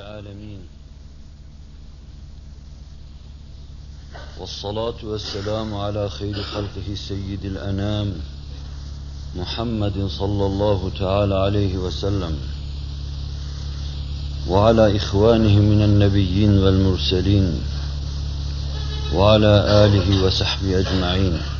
العالمين. والصلاة والسلام على خير خلقه سيد الأنام محمد صلى الله تعالى عليه وسلم. وعلى إخوانه من النبيين والمرسلين. وعلى آله وصحبه أجمعين.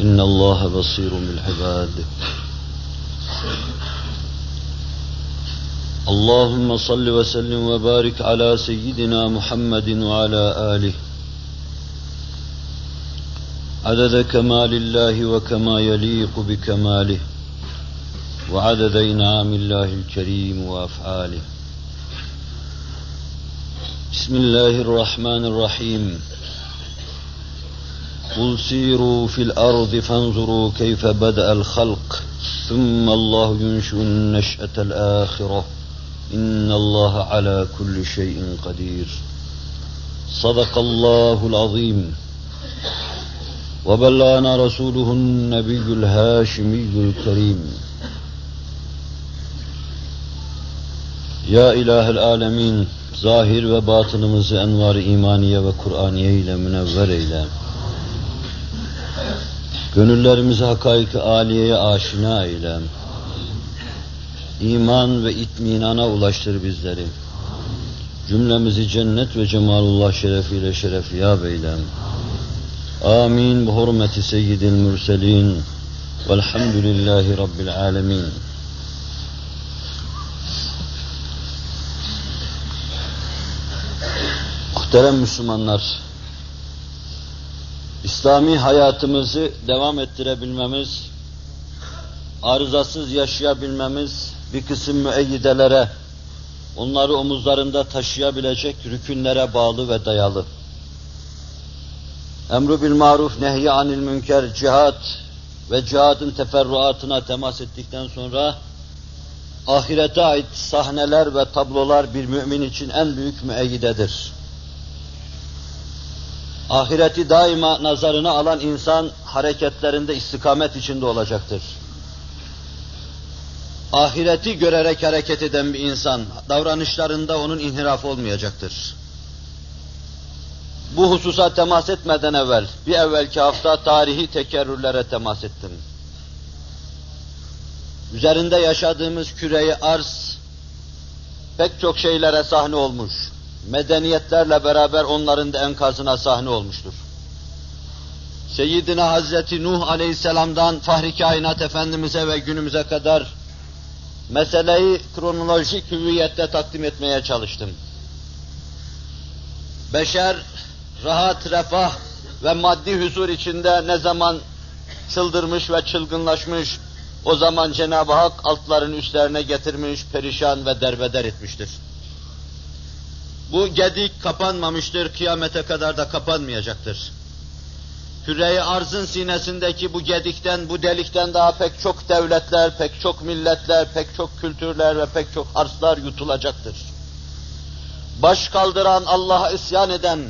إن الله بصير بالعباد. اللهم صل وسلم وبارك على سيدنا محمد وعلى آله. عدد كمال الله وكما يليق بكماله. وعدد إنعام الله الكريم وأفعاله. بسم الله الرحمن الرحيم. قل سيروا في الأرض فانظروا كيف بدأ الخلق ثم الله ينشئ النشأة الآخرة إن الله على كل شيء قدير صدق الله العظيم وبلغنا رسوله النبي الهاشمي الكريم Ya İlahel Alemin, zahir ve imaniye ve Kur'aniye ile münevver eyle. Gönüllerimizi hakaik-i aliyeye aşina eyle. İman ve itminana ulaştır bizleri. Cümlemizi cennet ve cemalullah şerefiyle şerefiyab eyle. Amin. Bu hurmeti seyyidil mürselin. Velhamdülillahi Rabbil alemin. Muhterem Müslümanlar, İslami hayatımızı devam ettirebilmemiz, arızasız yaşayabilmemiz bir kısım müeyyidelere, onları omuzlarında taşıyabilecek rükünlere bağlı ve dayalı. Emru bil maruf, nehy anil münker, cihat ve cihadın teferruatına temas ettikten sonra ahirete ait sahneler ve tablolar bir mümin için en büyük müeyyidedir. Ahireti daima nazarına alan insan hareketlerinde istikamet içinde olacaktır. Ahireti görerek hareket eden bir insan davranışlarında onun inhiraf olmayacaktır. Bu hususa temas etmeden evvel bir evvelki hafta tarihi tekerrürlere temas ettim. Üzerinde yaşadığımız küreyi arz pek çok şeylere sahne olmuş medeniyetlerle beraber onların da enkazına sahne olmuştur. Seyyidina Hazreti Nuh Aleyhisselam'dan Fahri Kainat Efendimiz'e ve günümüze kadar meseleyi kronolojik hüviyette takdim etmeye çalıştım. Beşer rahat, refah ve maddi huzur içinde ne zaman çıldırmış ve çılgınlaşmış, o zaman Cenab-ı Hak altların üstlerine getirmiş, perişan ve derbeder etmiştir. Bu gedik kapanmamıştır, kıyamete kadar da kapanmayacaktır. Küre-i arzın sinesindeki bu gedikten, bu delikten daha pek çok devletler, pek çok milletler, pek çok kültürler ve pek çok arzlar yutulacaktır. Baş kaldıran, Allah'a isyan eden,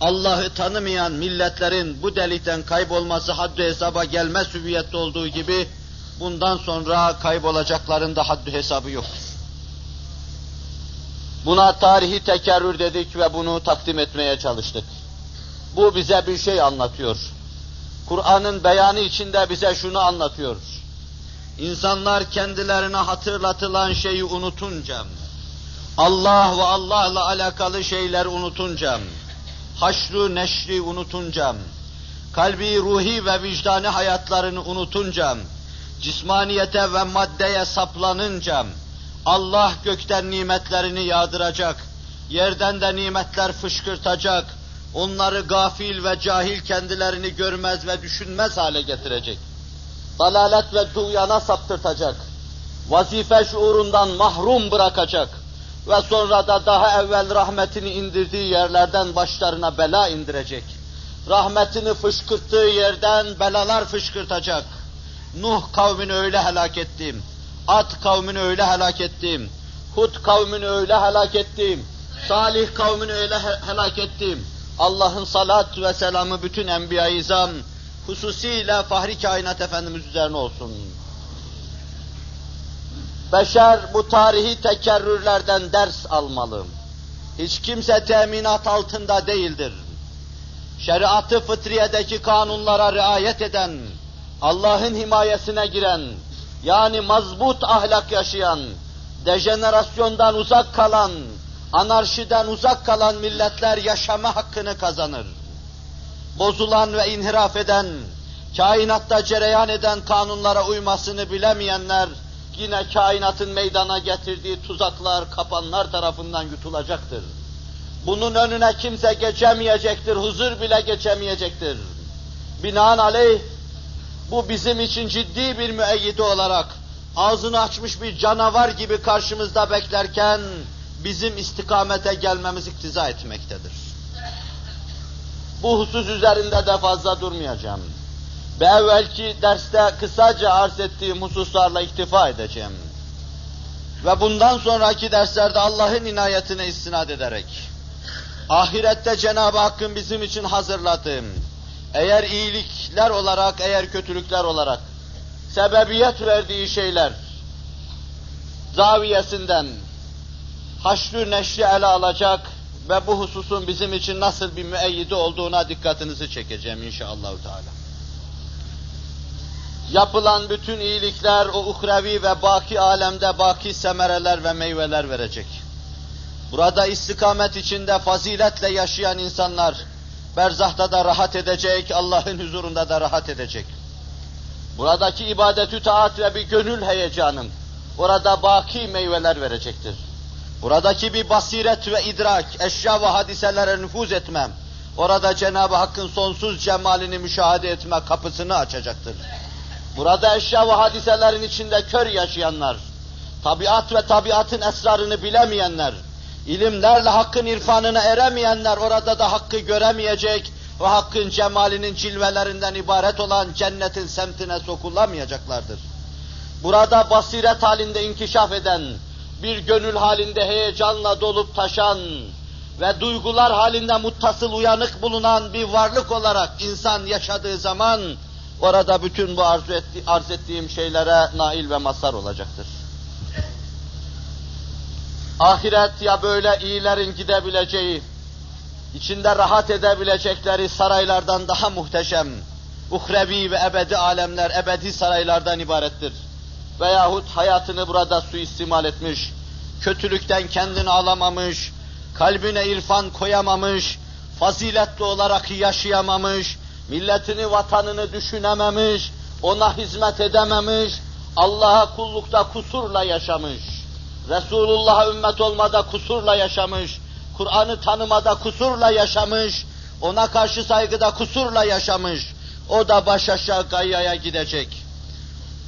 Allah'ı tanımayan milletlerin bu delikten kaybolması haddi hesaba gelmez hüviyette olduğu gibi, bundan sonra kaybolacakların da haddi hesabı yoktur. Buna tarihi tekerrür dedik ve bunu takdim etmeye çalıştık. Bu bize bir şey anlatıyor. Kur'an'ın beyanı içinde bize şunu anlatıyor. İnsanlar kendilerine hatırlatılan şeyi unutunca, Allah ve Allah'la alakalı şeyler unutunca, haşru neşri unutunca, kalbi, ruhi ve vicdani hayatlarını unutunca, cismaniyete ve maddeye saplanınca, Allah gökten nimetlerini yağdıracak, yerden de nimetler fışkırtacak, onları gafil ve cahil kendilerini görmez ve düşünmez hale getirecek. Dalalet ve duyana saptırtacak. vazife şuurundan mahrum bırakacak ve sonra da daha evvel rahmetini indirdiği yerlerden başlarına bela indirecek. Rahmetini fışkırttığı yerden belalar fışkırtacak. Nuh kavmini öyle helak ettim. At kavmini öyle helak ettim. Hud kavmini öyle helak ettim. Salih kavmini öyle helak ettim. Allah'ın salat ve selamı bütün enbiya-i izam, hususiyle Fahri Kainat Efendimiz üzerine olsun. Beşer bu tarihi tekerrürlerden ders almalı. Hiç kimse teminat altında değildir. Şeriatı fıtriyedeki kanunlara riayet eden, Allah'ın himayesine giren, yani mazbut ahlak yaşayan, dejenerasyondan uzak kalan, anarşiden uzak kalan milletler yaşama hakkını kazanır. Bozulan ve inhiraf eden, kainatta cereyan eden kanunlara uymasını bilemeyenler, yine kainatın meydana getirdiği tuzaklar, kapanlar tarafından yutulacaktır. Bunun önüne kimse geçemeyecektir, huzur bile geçemeyecektir. Binaenaleyh, bu bizim için ciddi bir müeyyide olarak, ağzını açmış bir canavar gibi karşımızda beklerken, bizim istikamete gelmemiz iktiza etmektedir. Bu husus üzerinde de fazla durmayacağım. Ve evvelki derste kısaca arz ettiğim hususlarla iktifa edeceğim. Ve bundan sonraki derslerde Allah'ın inayetine istinad ederek, ahirette Cenab-ı Hakk'ın bizim için hazırladığı, eğer iyilikler olarak, eğer kötülükler olarak, sebebiyet verdiği şeyler, zaviyesinden, haşrü neşri ele alacak ve bu hususun bizim için nasıl bir müeyyidi olduğuna dikkatinizi çekeceğim inşallah. Teala. Yapılan bütün iyilikler o uhrevi ve baki alemde baki semereler ve meyveler verecek. Burada istikamet içinde faziletle yaşayan insanlar berzahta da rahat edecek, Allah'ın huzurunda da rahat edecek. Buradaki ibadetü taat ve bir gönül heyecanın orada baki meyveler verecektir. Buradaki bir basiret ve idrak, eşya ve hadiselere nüfuz etmem, orada Cenab-ı Hakk'ın sonsuz cemalini müşahede etme kapısını açacaktır. Burada eşya ve hadiselerin içinde kör yaşayanlar, tabiat ve tabiatın esrarını bilemeyenler, ilimlerle hakkın irfanına eremeyenler orada da hakkı göremeyecek ve hakkın cemalinin cilvelerinden ibaret olan cennetin semtine sokulamayacaklardır. Burada basiret halinde inkişaf eden, bir gönül halinde heyecanla dolup taşan ve duygular halinde muttasıl uyanık bulunan bir varlık olarak insan yaşadığı zaman orada bütün bu arzu etti, arz ettiğim şeylere nail ve mazhar olacaktır. Ahiret ya böyle iyilerin gidebileceği, içinde rahat edebilecekleri saraylardan daha muhteşem, uhrevi ve ebedi alemler, ebedi saraylardan ibarettir. Veyahut hayatını burada suistimal etmiş, kötülükten kendini alamamış, kalbine irfan koyamamış, faziletli olarak yaşayamamış, milletini, vatanını düşünememiş, ona hizmet edememiş, Allah'a kullukta kusurla yaşamış, Resulullah'a ümmet olmada kusurla yaşamış, Kur'an'ı tanımada kusurla yaşamış, ona karşı saygıda kusurla yaşamış, o da baş aşağı gayyaya gidecek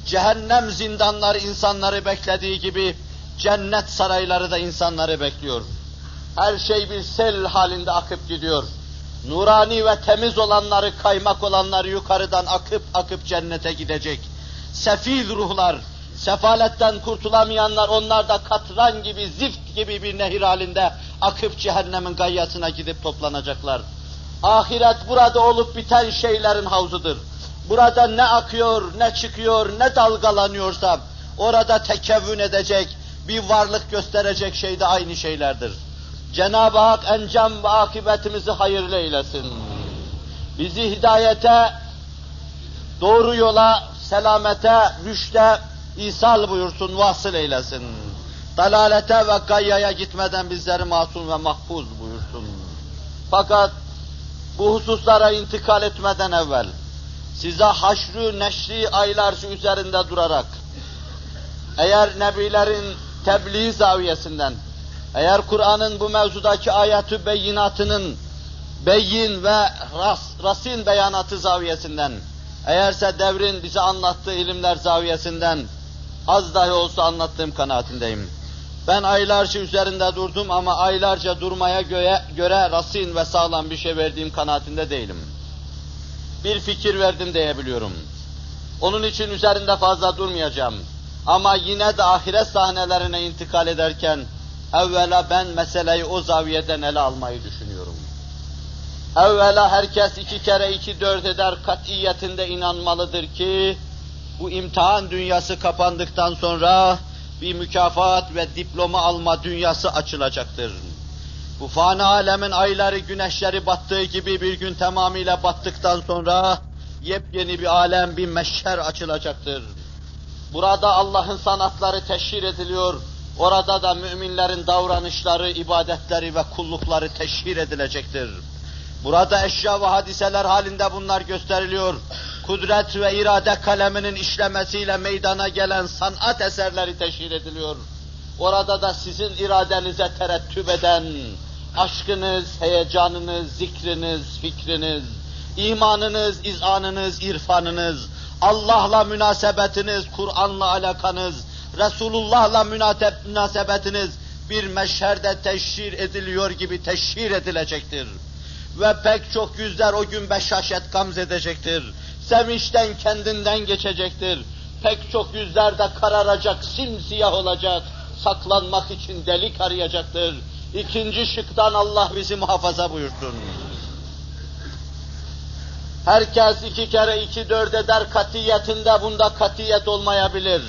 cehennem zindanları insanları beklediği gibi cennet sarayları da insanları bekliyor. Her şey bir sel halinde akıp gidiyor. Nurani ve temiz olanları, kaymak olanları yukarıdan akıp akıp cennete gidecek. Sefil ruhlar, sefaletten kurtulamayanlar onlar da katran gibi, zift gibi bir nehir halinde akıp cehennemin gayyasına gidip toplanacaklar. Ahiret burada olup biten şeylerin havzudur. Burada ne akıyor, ne çıkıyor, ne dalgalanıyorsa orada tekevvün edecek, bir varlık gösterecek şey de aynı şeylerdir. Cenab-ı Hak encam ve akıbetimizi hayırlı eylesin. Bizi hidayete, doğru yola, selamete, rüşte isal buyursun, vasıl eylesin. Dalalete ve gayyaya gitmeden bizleri masum ve mahfuz buyursun. Fakat bu hususlara intikal etmeden evvel, size haşrü neşri aylarca üzerinde durarak, eğer nebilerin tebliğ zaviyesinden, eğer Kur'an'ın bu mevzudaki ayatü beyinatının beyin ve ras, rasin beyanatı zaviyesinden, eğerse devrin bize anlattığı ilimler zaviyesinden Az dahi olsa anlattığım kanaatindeyim. Ben aylarca üzerinde durdum ama aylarca durmaya göre, göre rasin ve sağlam bir şey verdiğim kanaatinde değilim. Bir fikir verdim diyebiliyorum. Onun için üzerinde fazla durmayacağım. Ama yine de ahiret sahnelerine intikal ederken evvela ben meseleyi o zaviyeden ele almayı düşünüyorum. Evvela herkes iki kere iki dört eder katiyetinde inanmalıdır ki bu imtihan dünyası kapandıktan sonra bir mükafat ve diploma alma dünyası açılacaktır. Bu fani alemin ayları, güneşleri battığı gibi bir gün tamamıyla battıktan sonra yepyeni bir alem, bir meşher açılacaktır. Burada Allah'ın sanatları teşhir ediliyor, orada da müminlerin davranışları, ibadetleri ve kullukları teşhir edilecektir. Burada eşya ve hadiseler halinde bunlar gösteriliyor. Kudret ve irade kaleminin işlemesiyle meydana gelen sanat eserleri teşhir ediliyor. Orada da sizin iradenize terettüp eden aşkınız, heyecanınız, zikriniz, fikriniz, imanınız, izanınız, irfanınız, Allah'la münasebetiniz, Kur'an'la alakanız, Resulullah'la münasebetiniz bir meşherde teşhir ediliyor gibi teşhir edilecektir. Ve pek çok yüzler o gün beşaşet gamz edecektir. Sevinçten kendinden geçecektir. Pek çok yüzler de kararacak, simsiyah olacak. Saklanmak için delik arayacaktır. İkinci şıktan Allah bizi muhafaza buyursun. Herkes iki kere iki dört eder katiyetinde bunda katiyet olmayabilir.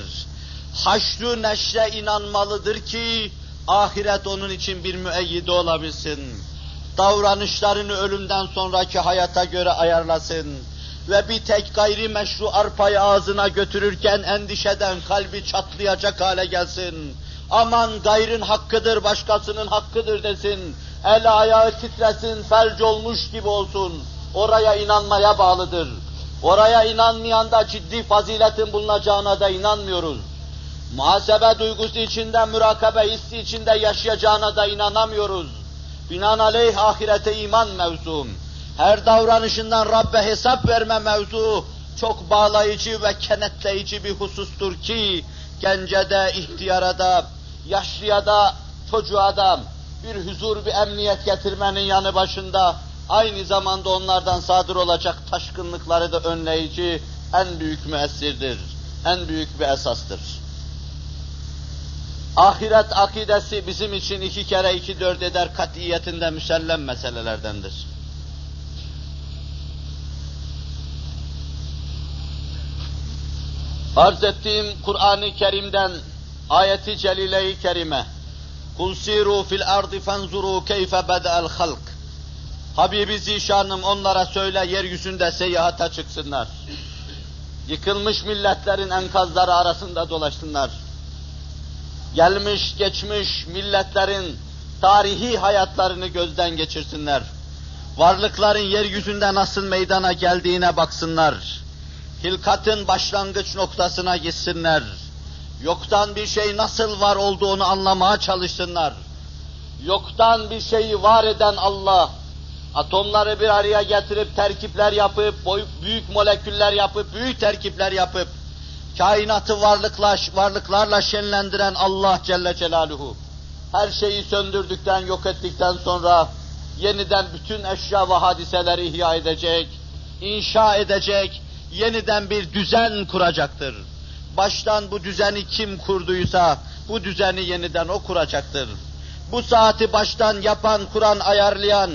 Haşru neşre inanmalıdır ki ahiret onun için bir müeyyide olabilsin. Davranışlarını ölümden sonraki hayata göre ayarlasın. Ve bir tek gayri meşru arpayı ağzına götürürken endişeden kalbi çatlayacak hale gelsin. Aman gayrın hakkıdır, başkasının hakkıdır desin. El ayağı titresin, felç olmuş gibi olsun oraya inanmaya bağlıdır. Oraya inanmayan da ciddi faziletin bulunacağına da inanmıyoruz. Muhasebe duygusu içinde, mürakabe hissi içinde yaşayacağına da inanamıyoruz. Binaenaleyh ahirete iman mevzu. Her davranışından Rabbe hesap verme mevzu çok bağlayıcı ve kenetleyici bir husustur ki gence de, ihtiyara da, yaşlıya da, çocuğa da bir huzur, bir emniyet getirmenin yanı başında aynı zamanda onlardan sadır olacak taşkınlıkları da önleyici en büyük müessirdir. En büyük bir esastır. Ahiret akidesi bizim için iki kere iki dört eder katiyetinde müsellem meselelerdendir. Arz ettiğim Kur'an-ı Kerim'den ayeti celile-i kerime Kul siru fil ardı fenzuru keyfe beda'el halk Habibi Zişanım onlara söyle yeryüzünde seyahata çıksınlar. Yıkılmış milletlerin enkazları arasında dolaşsınlar. Gelmiş geçmiş milletlerin tarihi hayatlarını gözden geçirsinler. Varlıkların yeryüzünde nasıl meydana geldiğine baksınlar. Hilkatın başlangıç noktasına gitsinler. Yoktan bir şey nasıl var olduğunu anlamaya çalışsınlar. Yoktan bir şeyi var eden Allah, atomları bir araya getirip terkipler yapıp, büyük moleküller yapıp, büyük terkipler yapıp, kainatı varlıkla, varlıklarla şenlendiren Allah Celle Celaluhu, her şeyi söndürdükten, yok ettikten sonra yeniden bütün eşya ve hadiseleri ihya edecek, inşa edecek, yeniden bir düzen kuracaktır. Baştan bu düzeni kim kurduysa, bu düzeni yeniden o kuracaktır. Bu saati baştan yapan, kuran, ayarlayan,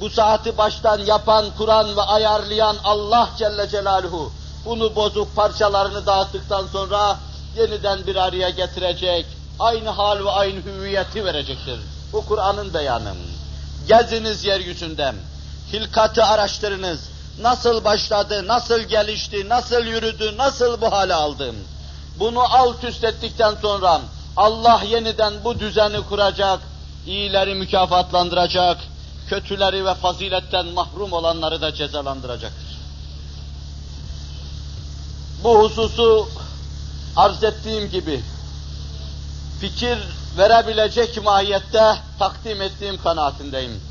bu saati baştan yapan, kuran ve ayarlayan Allah Celle Celaluhu, bunu bozup parçalarını dağıttıktan sonra yeniden bir araya getirecek, aynı hal ve aynı hüviyeti verecektir. Bu Kur'an'ın beyanı. Geziniz yeryüzünde, hilkatı araştırınız, nasıl başladı, nasıl gelişti, nasıl yürüdü, nasıl bu hale aldı. Bunu alt üst ettikten sonra Allah yeniden bu düzeni kuracak, iyileri mükafatlandıracak, kötüleri ve faziletten mahrum olanları da cezalandıracaktır. Bu hususu arz ettiğim gibi fikir verebilecek mahiyette takdim ettiğim kanaatindeyim.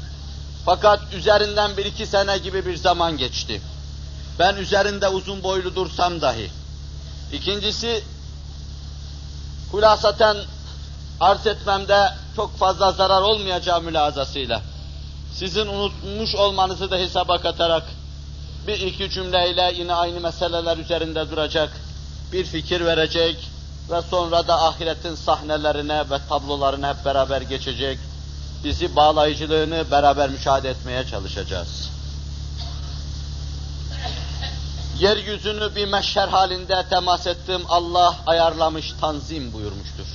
Fakat üzerinden bir iki sene gibi bir zaman geçti. Ben üzerinde uzun boylu dursam dahi. İkincisi, Hulasaten arz etmemde çok fazla zarar olmayacağı mülazasıyla sizin unutmuş olmanızı da hesaba katarak bir iki cümleyle yine aynı meseleler üzerinde duracak, bir fikir verecek ve sonra da ahiretin sahnelerine ve tablolarına hep beraber geçecek, bizi bağlayıcılığını beraber müşahede etmeye çalışacağız. Yeryüzünü bir meşher halinde temas ettim, Allah ayarlamış, tanzim buyurmuştur.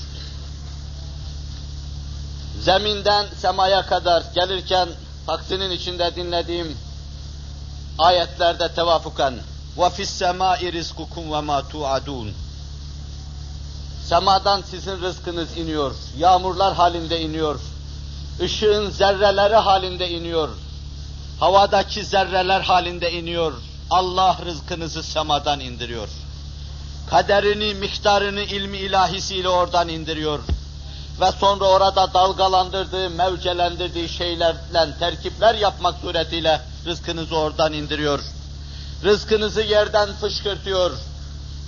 Zeminden semaya kadar gelirken taksinin içinde dinlediğim ayetlerde tevafuken وَفِي السَّمَاءِ رِزْقُكُمْ وَمَا تُعَدُونَ Semadan sizin rızkınız iniyor, yağmurlar halinde iniyor, ışığın zerreleri halinde iniyor, havadaki zerreler halinde iniyor, Allah rızkınızı semadan indiriyor. Kaderini, miktarını ilmi ilahisiyle oradan indiriyor. Ve sonra orada dalgalandırdığı, mevcelendirdiği şeylerle terkipler yapmak suretiyle rızkınızı oradan indiriyor. Rızkınızı yerden fışkırtıyor.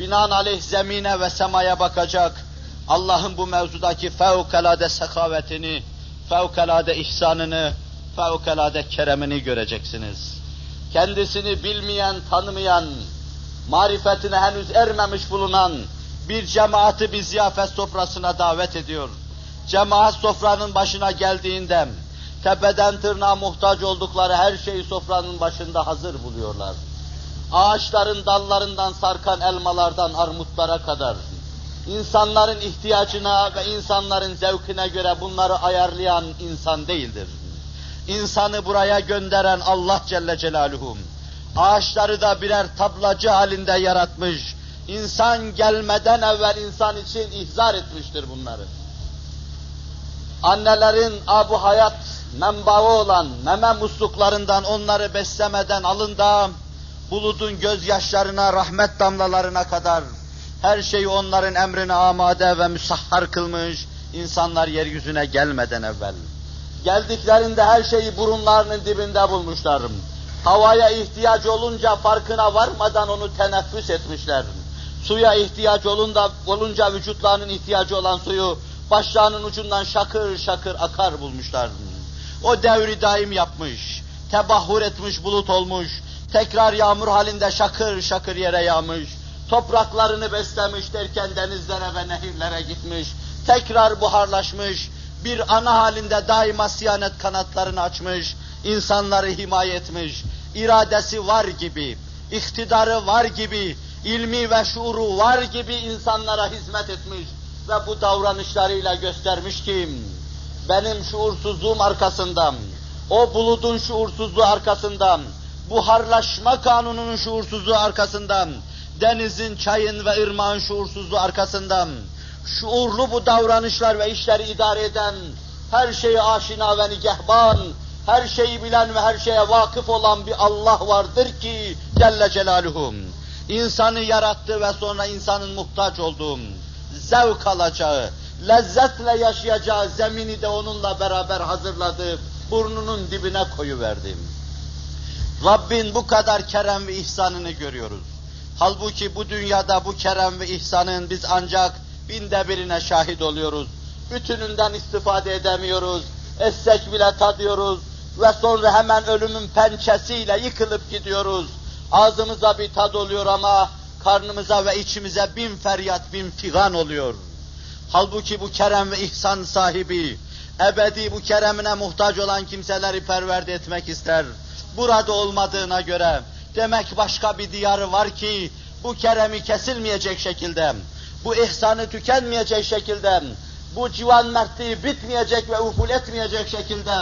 Binaenaleyh zemine ve semaya bakacak. Allah'ın bu mevzudaki fevkalade sekavetini, fevkalade ihsanını, fevkalade keremini göreceksiniz. Kendisini bilmeyen, tanımayan, marifetine henüz ermemiş bulunan bir cemaati bir ziyafet sofrasına davet ediyor. Cemaat sofranın başına geldiğinde tepeden tırnağa muhtaç oldukları her şeyi sofranın başında hazır buluyorlar. Ağaçların dallarından sarkan elmalardan armutlara kadar, insanların ihtiyacına ve insanların zevkine göre bunları ayarlayan insan değildir. İnsanı buraya gönderen Allah Celle Celaluhu, ağaçları da birer tablacı halinde yaratmış, insan gelmeden evvel insan için ihzar etmiştir bunları. Annelerin abu hayat menbaı olan meme musluklarından onları beslemeden alın da buludun gözyaşlarına, rahmet damlalarına kadar her şeyi onların emrine amade ve müsahhar kılmış insanlar yeryüzüne gelmeden evvel. Geldiklerinde her şeyi burunlarının dibinde bulmuşlar. Havaya ihtiyaç olunca farkına varmadan onu teneffüs etmişler. Suya ihtiyaç olunca, olunca vücutlarının ihtiyacı olan suyu başlarının ucundan şakır şakır akar bulmuşlar. O devri daim yapmış, tebahhur etmiş bulut olmuş, tekrar yağmur halinde şakır şakır yere yağmış, topraklarını beslemiş derken denizlere ve nehirlere gitmiş, tekrar buharlaşmış, bir ana halinde daima siyanet kanatlarını açmış, insanları himaye etmiş, iradesi var gibi, iktidarı var gibi, ilmi ve şuuru var gibi insanlara hizmet etmiş ve bu davranışlarıyla göstermiş ki, benim şuursuzluğum arkasından, o buludun şuursuzluğu arkasından, buharlaşma kanununun şuursuzluğu arkasından, denizin, çayın ve ırmağın şuursuzluğu arkasından, şuurlu bu davranışlar ve işleri idare eden, her şeyi aşina ve nigehban, her şeyi bilen ve her şeye vakıf olan bir Allah vardır ki Celle Celaluhum. İnsanı yarattı ve sonra insanın muhtaç olduğu, zevk alacağı, lezzetle yaşayacağı zemini de onunla beraber hazırladı, burnunun dibine koyuverdi. Rabbin bu kadar kerem ve ihsanını görüyoruz. Halbuki bu dünyada bu kerem ve ihsanın biz ancak binde birine şahit oluyoruz. Bütününden istifade edemiyoruz. Essek bile tadıyoruz ve sonra hemen ölümün pençesiyle yıkılıp gidiyoruz. Ağzımıza bir tad oluyor ama karnımıza ve içimize bin feryat, bin figan oluyor. Halbuki bu kerem ve ihsan sahibi, ebedi bu keremine muhtaç olan kimseleri perverde etmek ister. Burada olmadığına göre, demek başka bir diyarı var ki, bu keremi kesilmeyecek şekilde, bu ihsanı tükenmeyecek şekilde, bu civan mertliği bitmeyecek ve uful etmeyecek şekilde,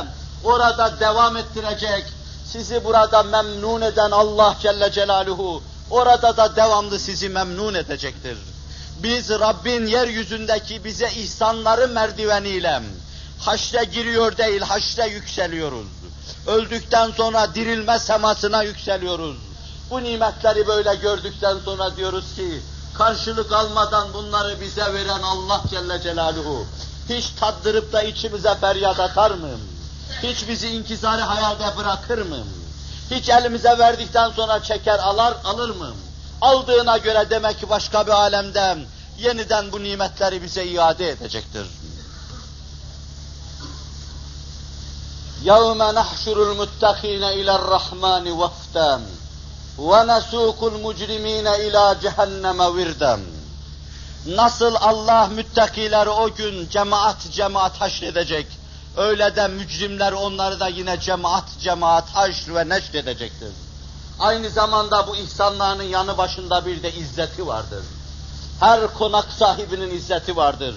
orada devam ettirecek, sizi burada memnun eden Allah Celle Celaluhu, orada da devamlı sizi memnun edecektir. Biz Rabbin yeryüzündeki bize ihsanları merdiveniyle haşre giriyor değil, haşre yükseliyoruz. Öldükten sonra dirilme semasına yükseliyoruz. Bu nimetleri böyle gördükten sonra diyoruz ki, karşılık almadan bunları bize veren Allah Celle Celaluhu, hiç tattırıp da içimize feryat atar mı? Hiç bizi inkisarı hayalde bırakır mı? Hiç elimize verdikten sonra çeker alar, alır mı? Aldığına göre demek ki başka bir alemde yeniden bu nimetleri bize iade edecektir. يَوْمَ نَحْشُرُ الْمُتَّقِينَ اِلَى الرَّحْمَانِ وَفْدًا وَنَسُوقُ الْمُجْرِم۪ينَ اِلَى جَهَنَّمَ وِرْدًا Nasıl Allah müttakileri o gün cemaat cemaat haşredecek, öyle de mücrimler onları da yine cemaat cemaat haşr ve neşr edecektir. Aynı zamanda bu ihsanlarının yanı başında bir de izzeti vardır. Her konak sahibinin izzeti vardır.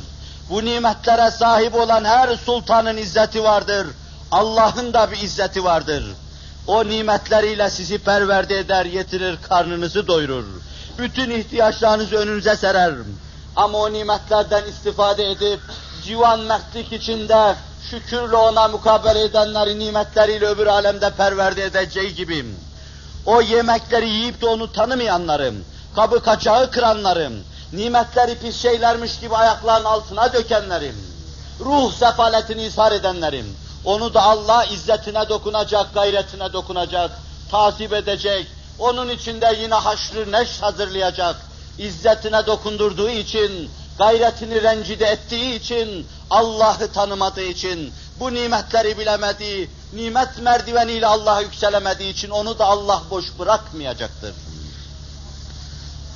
Bu nimetlere sahip olan her sultanın izzeti vardır. Allah'ın da bir izzeti vardır. O nimetleriyle sizi perverde eder, yetirir, karnınızı doyurur. Bütün ihtiyaçlarınızı önünüze serer. Ama o nimetlerden istifade edip, civan mertlik içinde şükürle ona mukabele edenleri nimetleriyle öbür alemde perverde edeceği gibi, o yemekleri yiyip de onu tanımayanlarım, kabı kaçağı kıranlarım, nimetleri pis şeylermiş gibi ayaklarının altına dökenlerim, ruh sefaletini ishar edenlerim, onu da Allah izzetine dokunacak, gayretine dokunacak, tasip edecek, onun içinde yine haşrı neş hazırlayacak, izzetine dokundurduğu için, gayretini rencide ettiği için, Allah'ı tanımadığı için, bu nimetleri bilemediği, nimet merdiveniyle Allah'a yükselemediği için onu da Allah boş bırakmayacaktır.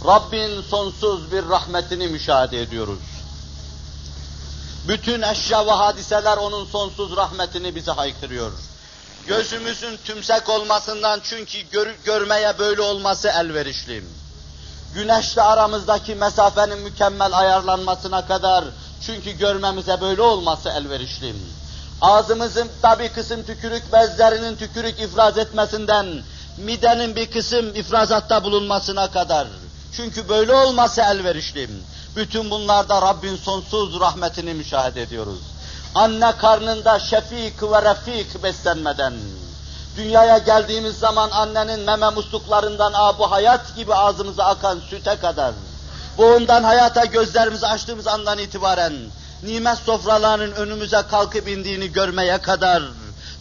Rabbin sonsuz bir rahmetini müşahede ediyoruz. Bütün eşya ve hadiseler onun sonsuz rahmetini bize haykırıyor. Gözümüzün tümsek olmasından çünkü gör, görmeye böyle olması elverişli. Güneşle aramızdaki mesafenin mükemmel ayarlanmasına kadar çünkü görmemize böyle olması elverişli. Ağzımızın da bir kısım tükürük bezlerinin tükürük ifraz etmesinden midenin bir kısım ifrazatta bulunmasına kadar. Çünkü böyle olması elverişli. Bütün bunlarda Rabbin sonsuz rahmetini müşahede ediyoruz. Anne karnında şefik ve refik beslenmeden, dünyaya geldiğimiz zaman annenin meme musluklarından bu hayat gibi ağzımıza akan süte kadar, boğundan hayata gözlerimizi açtığımız andan itibaren, nimet sofralarının önümüze kalkıp indiğini görmeye kadar,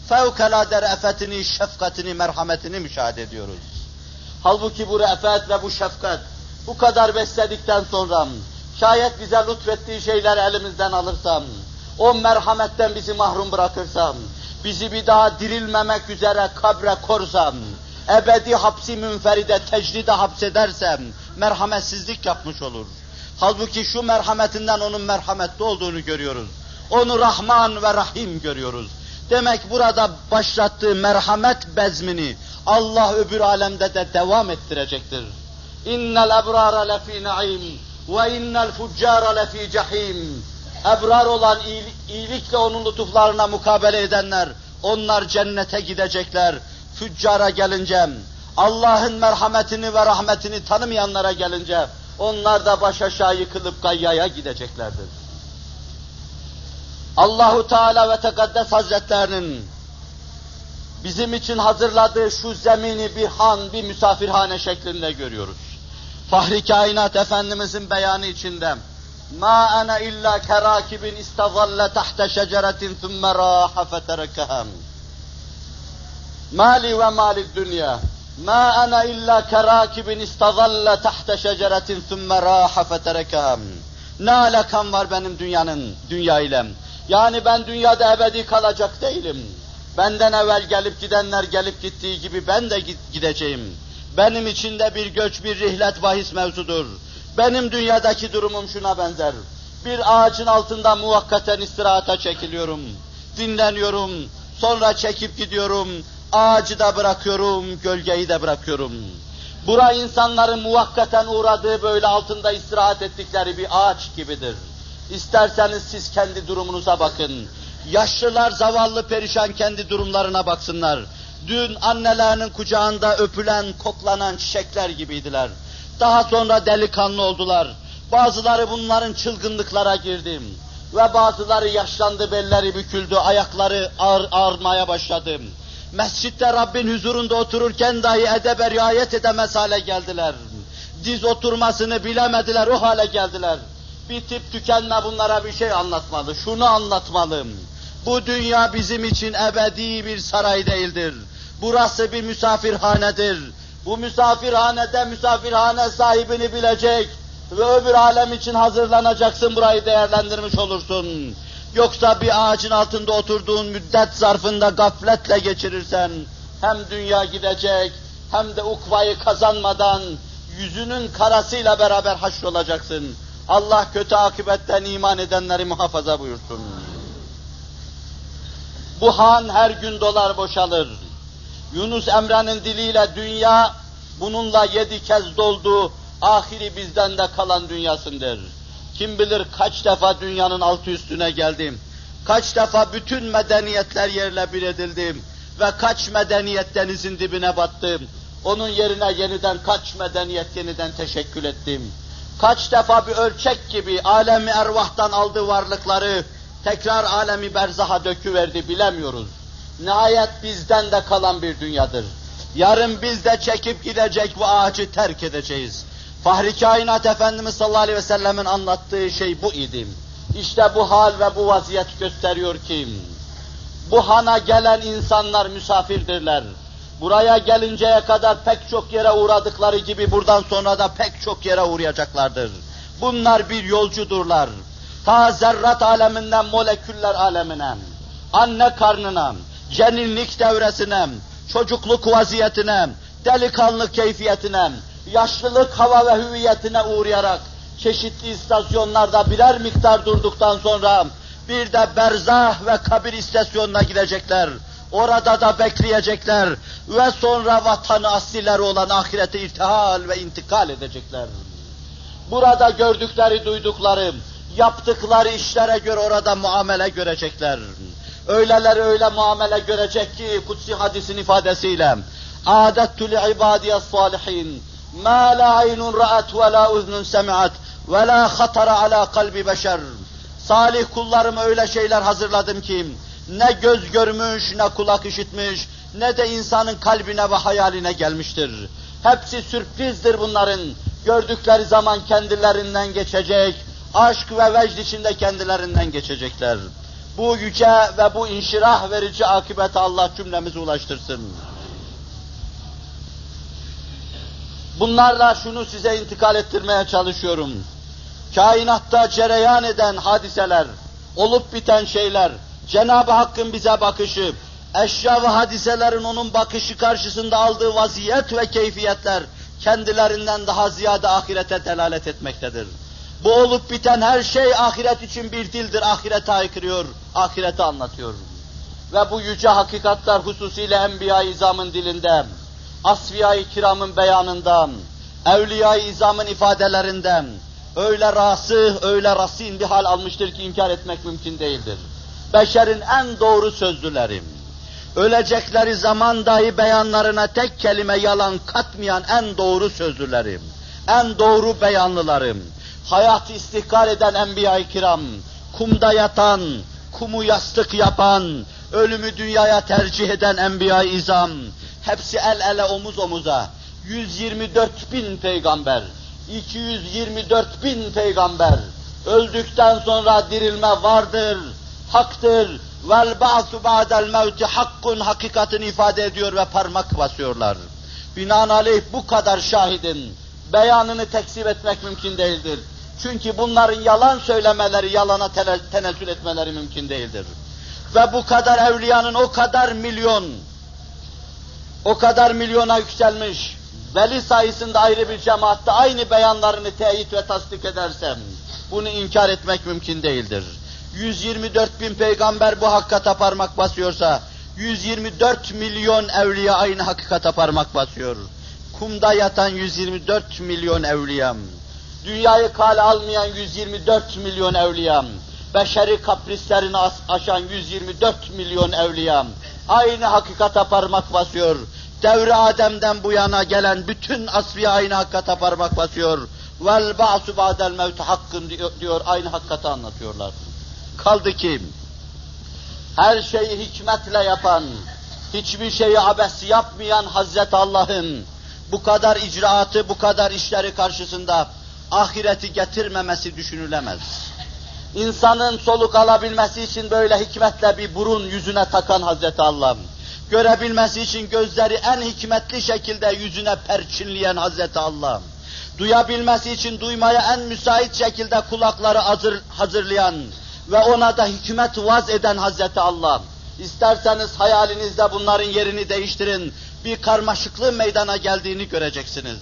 fevkalade re'fetini, şefkatini, merhametini müşahede ediyoruz. Halbuki bu re'fet ve bu şefkat, bu kadar besledikten sonra, şayet bize lütfettiği şeyleri elimizden alırsam, o merhametten bizi mahrum bırakırsam, bizi bir daha dirilmemek üzere kabre korsam, ebedi hapsi münferide tecride hapsedersem, merhametsizlik yapmış olur. Halbuki şu merhametinden onun merhametli olduğunu görüyoruz. Onu Rahman ve Rahim görüyoruz. Demek burada başlattığı merhamet bezmini Allah öbür alemde de devam ettirecektir. İnnel ebrara lefî naim ve innel fuccara lefî cehîm. Ebrar olan iyilikle onun lütuflarına mukabele edenler, onlar cennete gidecekler. Füccara gelince, Allah'ın merhametini ve rahmetini tanımayanlara gelince, onlar da baş aşağı yıkılıp gayyaya gideceklerdir. Allahu Teala ve Tekaddes Hazretlerinin bizim için hazırladığı şu zemini bir han, bir misafirhane şeklinde görüyoruz. Fahri Kainat Efendimizin beyanı içinde ana illa kerakibin istazalle tahta şeceretin thumme raha feterekehem mali ve mali dünya ma ana illa kerakibin istazalle tahta şeceretin thumme raha feterekehem ne alakam var benim dünyanın, dünya ile? Yani ben dünyada ebedi kalacak değilim. Benden evvel gelip gidenler gelip gittiği gibi ben de gideceğim. Benim için de bir göç, bir rihlet bahis mevzudur. Benim dünyadaki durumum şuna benzer. Bir ağacın altında muvakkaten istirahata çekiliyorum. Dinleniyorum. Sonra çekip gidiyorum. Ağacı da bırakıyorum, gölgeyi de bırakıyorum. Bura insanların muvakkaten uğradığı böyle altında istirahat ettikleri bir ağaç gibidir. İsterseniz siz kendi durumunuza bakın. Yaşlılar zavallı perişan kendi durumlarına baksınlar. Dün annelerinin kucağında öpülen, koklanan çiçekler gibiydiler. Daha sonra delikanlı oldular. Bazıları bunların çılgınlıklara girdi. Ve bazıları yaşlandı, belleri büküldü, ayakları ağır, ağırmaya başladı. Mescitte Rabbin huzurunda otururken dahi edebe riayet edemez hale geldiler. Diz oturmasını bilemediler, o hale geldiler. Bitip tükenme bunlara bir şey anlatmalı, şunu anlatmalım. Bu dünya bizim için ebedi bir saray değildir. Burası bir misafirhanedir. Bu misafirhanede misafirhane sahibini bilecek, ve öbür alem için hazırlanacaksın, burayı değerlendirmiş olursun. Yoksa bir ağacın altında oturduğun müddet zarfında gafletle geçirirsen, hem dünya gidecek, hem de ukvayı kazanmadan yüzünün karasıyla beraber haşrolacaksın. Allah kötü akibetten iman edenleri muhafaza buyursun. Bu han her gün dolar boşalır. Yunus Emre'nin diliyle dünya bununla yedi kez doldu, ahiri bizden de kalan dünyasındır. Kim bilir kaç defa dünyanın altı üstüne geldim. Kaç defa bütün medeniyetler yerle bir edildim. Ve kaç medeniyet denizin dibine battım. Onun yerine yeniden kaç medeniyet yeniden teşekkül ettim. Kaç defa bir ölçek gibi alemi ervahtan aldığı varlıkları tekrar alemi berzaha döküverdi bilemiyoruz. Nihayet bizden de kalan bir dünyadır. Yarın biz de çekip gidecek bu ağacı terk edeceğiz. Fahri kainat Efendimiz sallallahu aleyhi ve sellemin anlattığı şey bu idi. İşte bu hal ve bu vaziyet gösteriyor ki, bu hana gelen insanlar misafirdirler. Buraya gelinceye kadar pek çok yere uğradıkları gibi buradan sonra da pek çok yere uğrayacaklardır. Bunlar bir yolcudurlar. Ta zerrat aleminden moleküller alemine, anne karnına, ceninlik devresine, çocukluk vaziyetine, delikanlı keyfiyetine, yaşlılık hava ve hüviyetine uğrayarak çeşitli istasyonlarda birer miktar durduktan sonra bir de berzah ve kabir istasyonuna gidecekler. Orada da bekleyecekler ve sonra vatanı aslileri olan ahirete irtihal ve intikal edecekler. Burada gördükleri, duydukları, yaptıkları işlere göre orada muamele görecekler. Öyleler öyle muamele görecek ki kutsi hadisin ifadesiyle adettu li ibadiyes salihin ma la aynun ra'at ve la uznun semi'at ve la hatara ala kalbi beşer. Salih kullarıma öyle şeyler hazırladım ki ne göz görmüş, ne kulak işitmiş, ne de insanın kalbine ve hayaline gelmiştir. Hepsi sürprizdir bunların. Gördükleri zaman kendilerinden geçecek, aşk ve vecd içinde kendilerinden geçecekler. Bu yüce ve bu inşirah verici akibete Allah cümlemizi ulaştırsın. Bunlarla şunu size intikal ettirmeye çalışıyorum. Kainatta cereyan eden hadiseler, olup biten şeyler, Cenab-ı Hakk'ın bize bakışı, eşya ve hadiselerin onun bakışı karşısında aldığı vaziyet ve keyfiyetler kendilerinden daha ziyade ahirete delalet etmektedir. Bu olup biten her şey ahiret için bir dildir, ahirete aykırıyor, ahireti anlatıyor. Ve bu yüce hakikatler hususiyle Enbiya-i İzam'ın dilinde, Asfiya-i Kiram'ın beyanından, Evliya-i İzam'ın ifadelerinden öyle rasih, öyle rasin bir hal almıştır ki inkar etmek mümkün değildir. Beşerin en doğru sözlülerim. Ölecekleri zaman dahi beyanlarına tek kelime yalan katmayan en doğru sözlülerim. En doğru beyanlılarım. Hayatı istihkar eden enbiya-i kiram, kumda yatan, kumu yastık yapan, ölümü dünyaya tercih eden enbiya-i izam, hepsi el ele omuz omuza, 124 bin peygamber, 224 bin peygamber, öldükten sonra dirilme vardır, haktır, vel ba'su ba'del mevti hakkun hakikatini ifade ediyor ve parmak basıyorlar. Binaenaleyh bu kadar şahidin beyanını tekzip etmek mümkün değildir. Çünkü bunların yalan söylemeleri, yalana tenezzül etmeleri mümkün değildir. Ve bu kadar evliyanın o kadar milyon, o kadar milyona yükselmiş, veli sayısında ayrı bir cemaatte aynı beyanlarını teyit ve tasdik edersem, bunu inkar etmek mümkün değildir. 124 bin peygamber bu hakikate parmak basıyorsa, 124 milyon evliya aynı hakikate parmak basıyor. Kumda yatan 124 milyon evliyam, dünyayı kale almayan 124 milyon evliyam, beşeri kaprislerini aşan 124 milyon evliyam, aynı hakikate parmak basıyor. Devri Adem'den bu yana gelen bütün asfiye aynı hakikate parmak basıyor. Vel ba'su ba'del mevt hakkın diyor, aynı hakikati anlatıyorlar. Kaldı ki, her şeyi hikmetle yapan, hiçbir şeyi abes yapmayan Hazreti Allah'ın bu kadar icraatı, bu kadar işleri karşısında ahireti getirmemesi düşünülemez. İnsanın soluk alabilmesi için böyle hikmetle bir burun yüzüne takan Hazreti Allah, görebilmesi için gözleri en hikmetli şekilde yüzüne perçinleyen Hazreti Allah, duyabilmesi için duymaya en müsait şekilde kulakları hazır, hazırlayan ve ona da hikmet vaz eden Hazreti Allah. İsterseniz hayalinizde bunların yerini değiştirin, bir karmaşıklığı meydana geldiğini göreceksiniz.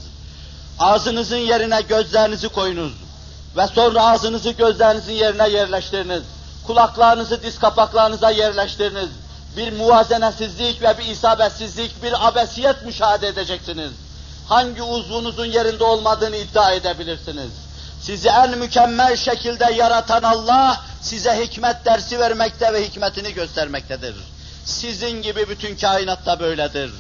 Ağzınızın yerine gözlerinizi koyunuz ve sonra ağzınızı gözlerinizin yerine yerleştiriniz. Kulaklarınızı diz kapaklarınıza yerleştiriniz. Bir muvazenesizlik ve bir isabetsizlik, bir abesiyet müşahede edeceksiniz. Hangi uzvunuzun yerinde olmadığını iddia edebilirsiniz. Sizi en mükemmel şekilde yaratan Allah, size hikmet dersi vermekte ve hikmetini göstermektedir. Sizin gibi bütün kainatta böyledir.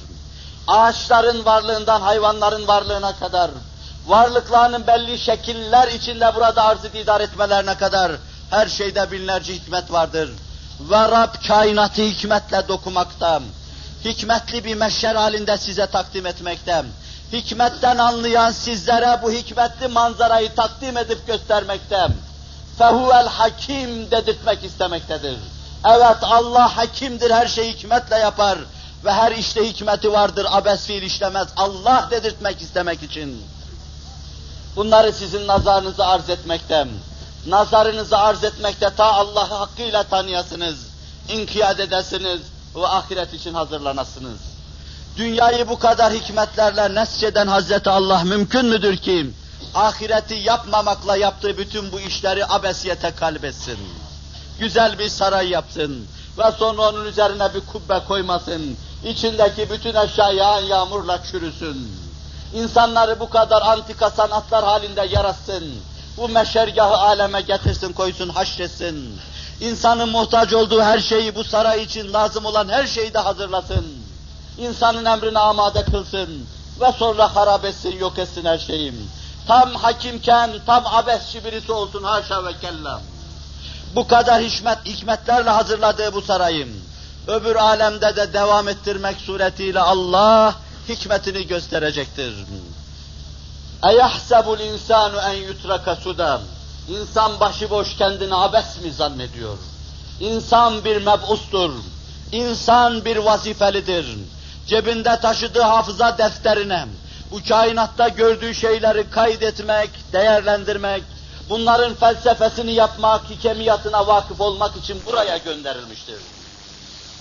Ağaçların varlığından hayvanların varlığına kadar, varlıklarının belli şekiller içinde burada arz-ı didar etmelerine kadar her şeyde binlerce hikmet vardır. Ve Rab kainatı hikmetle dokumakta, hikmetli bir meşer halinde size takdim etmekte, hikmetten anlayan sizlere bu hikmetli manzarayı takdim edip göstermekte, fehuvel hakim dedirtmek istemektedir. Evet Allah hakimdir, her şeyi hikmetle yapar ve her işte hikmeti vardır, abes fiil işlemez. Allah dedirtmek istemek için. Bunları sizin nazarınızı arz etmekte, nazarınızı arz etmekte ta Allah'ı hakkıyla tanıyasınız, inkiyat edesiniz ve ahiret için hazırlanasınız. Dünyayı bu kadar hikmetlerle nesçeden Hazreti Allah mümkün müdür ki, ahireti yapmamakla yaptığı bütün bu işleri abesiyete kalbetsin. Güzel bir saray yapsın ve sonra onun üzerine bir kubbe koymasın. İçindeki bütün eşya yağan yağmurla çürüsün. İnsanları bu kadar antika sanatlar halinde yaratsın. Bu meşergahı aleme getirsin, koysun, haşretsin. İnsanın muhtaç olduğu her şeyi bu saray için lazım olan her şeyi de hazırlasın. İnsanın emrine amade kılsın ve sonra harap etsin, yok etsin her şeyim. Tam hakimken, tam abesçi birisi olsun haşa ve kella. Bu kadar hikmet, hikmetlerle hazırladığı bu sarayım, öbür alemde de devam ettirmek suretiyle Allah hikmetini gösterecektir. اَيَحْسَبُ الْاِنْسَانُ اَنْ يُتْرَكَ سُدًا İnsan başıboş kendini abes mi zannediyor? İnsan bir mebustur. İnsan bir vazifelidir. Cebinde taşıdığı hafıza defterine, bu kainatta gördüğü şeyleri kaydetmek, değerlendirmek, bunların felsefesini yapmak, hikemiyatına vakıf olmak için buraya gönderilmiştir.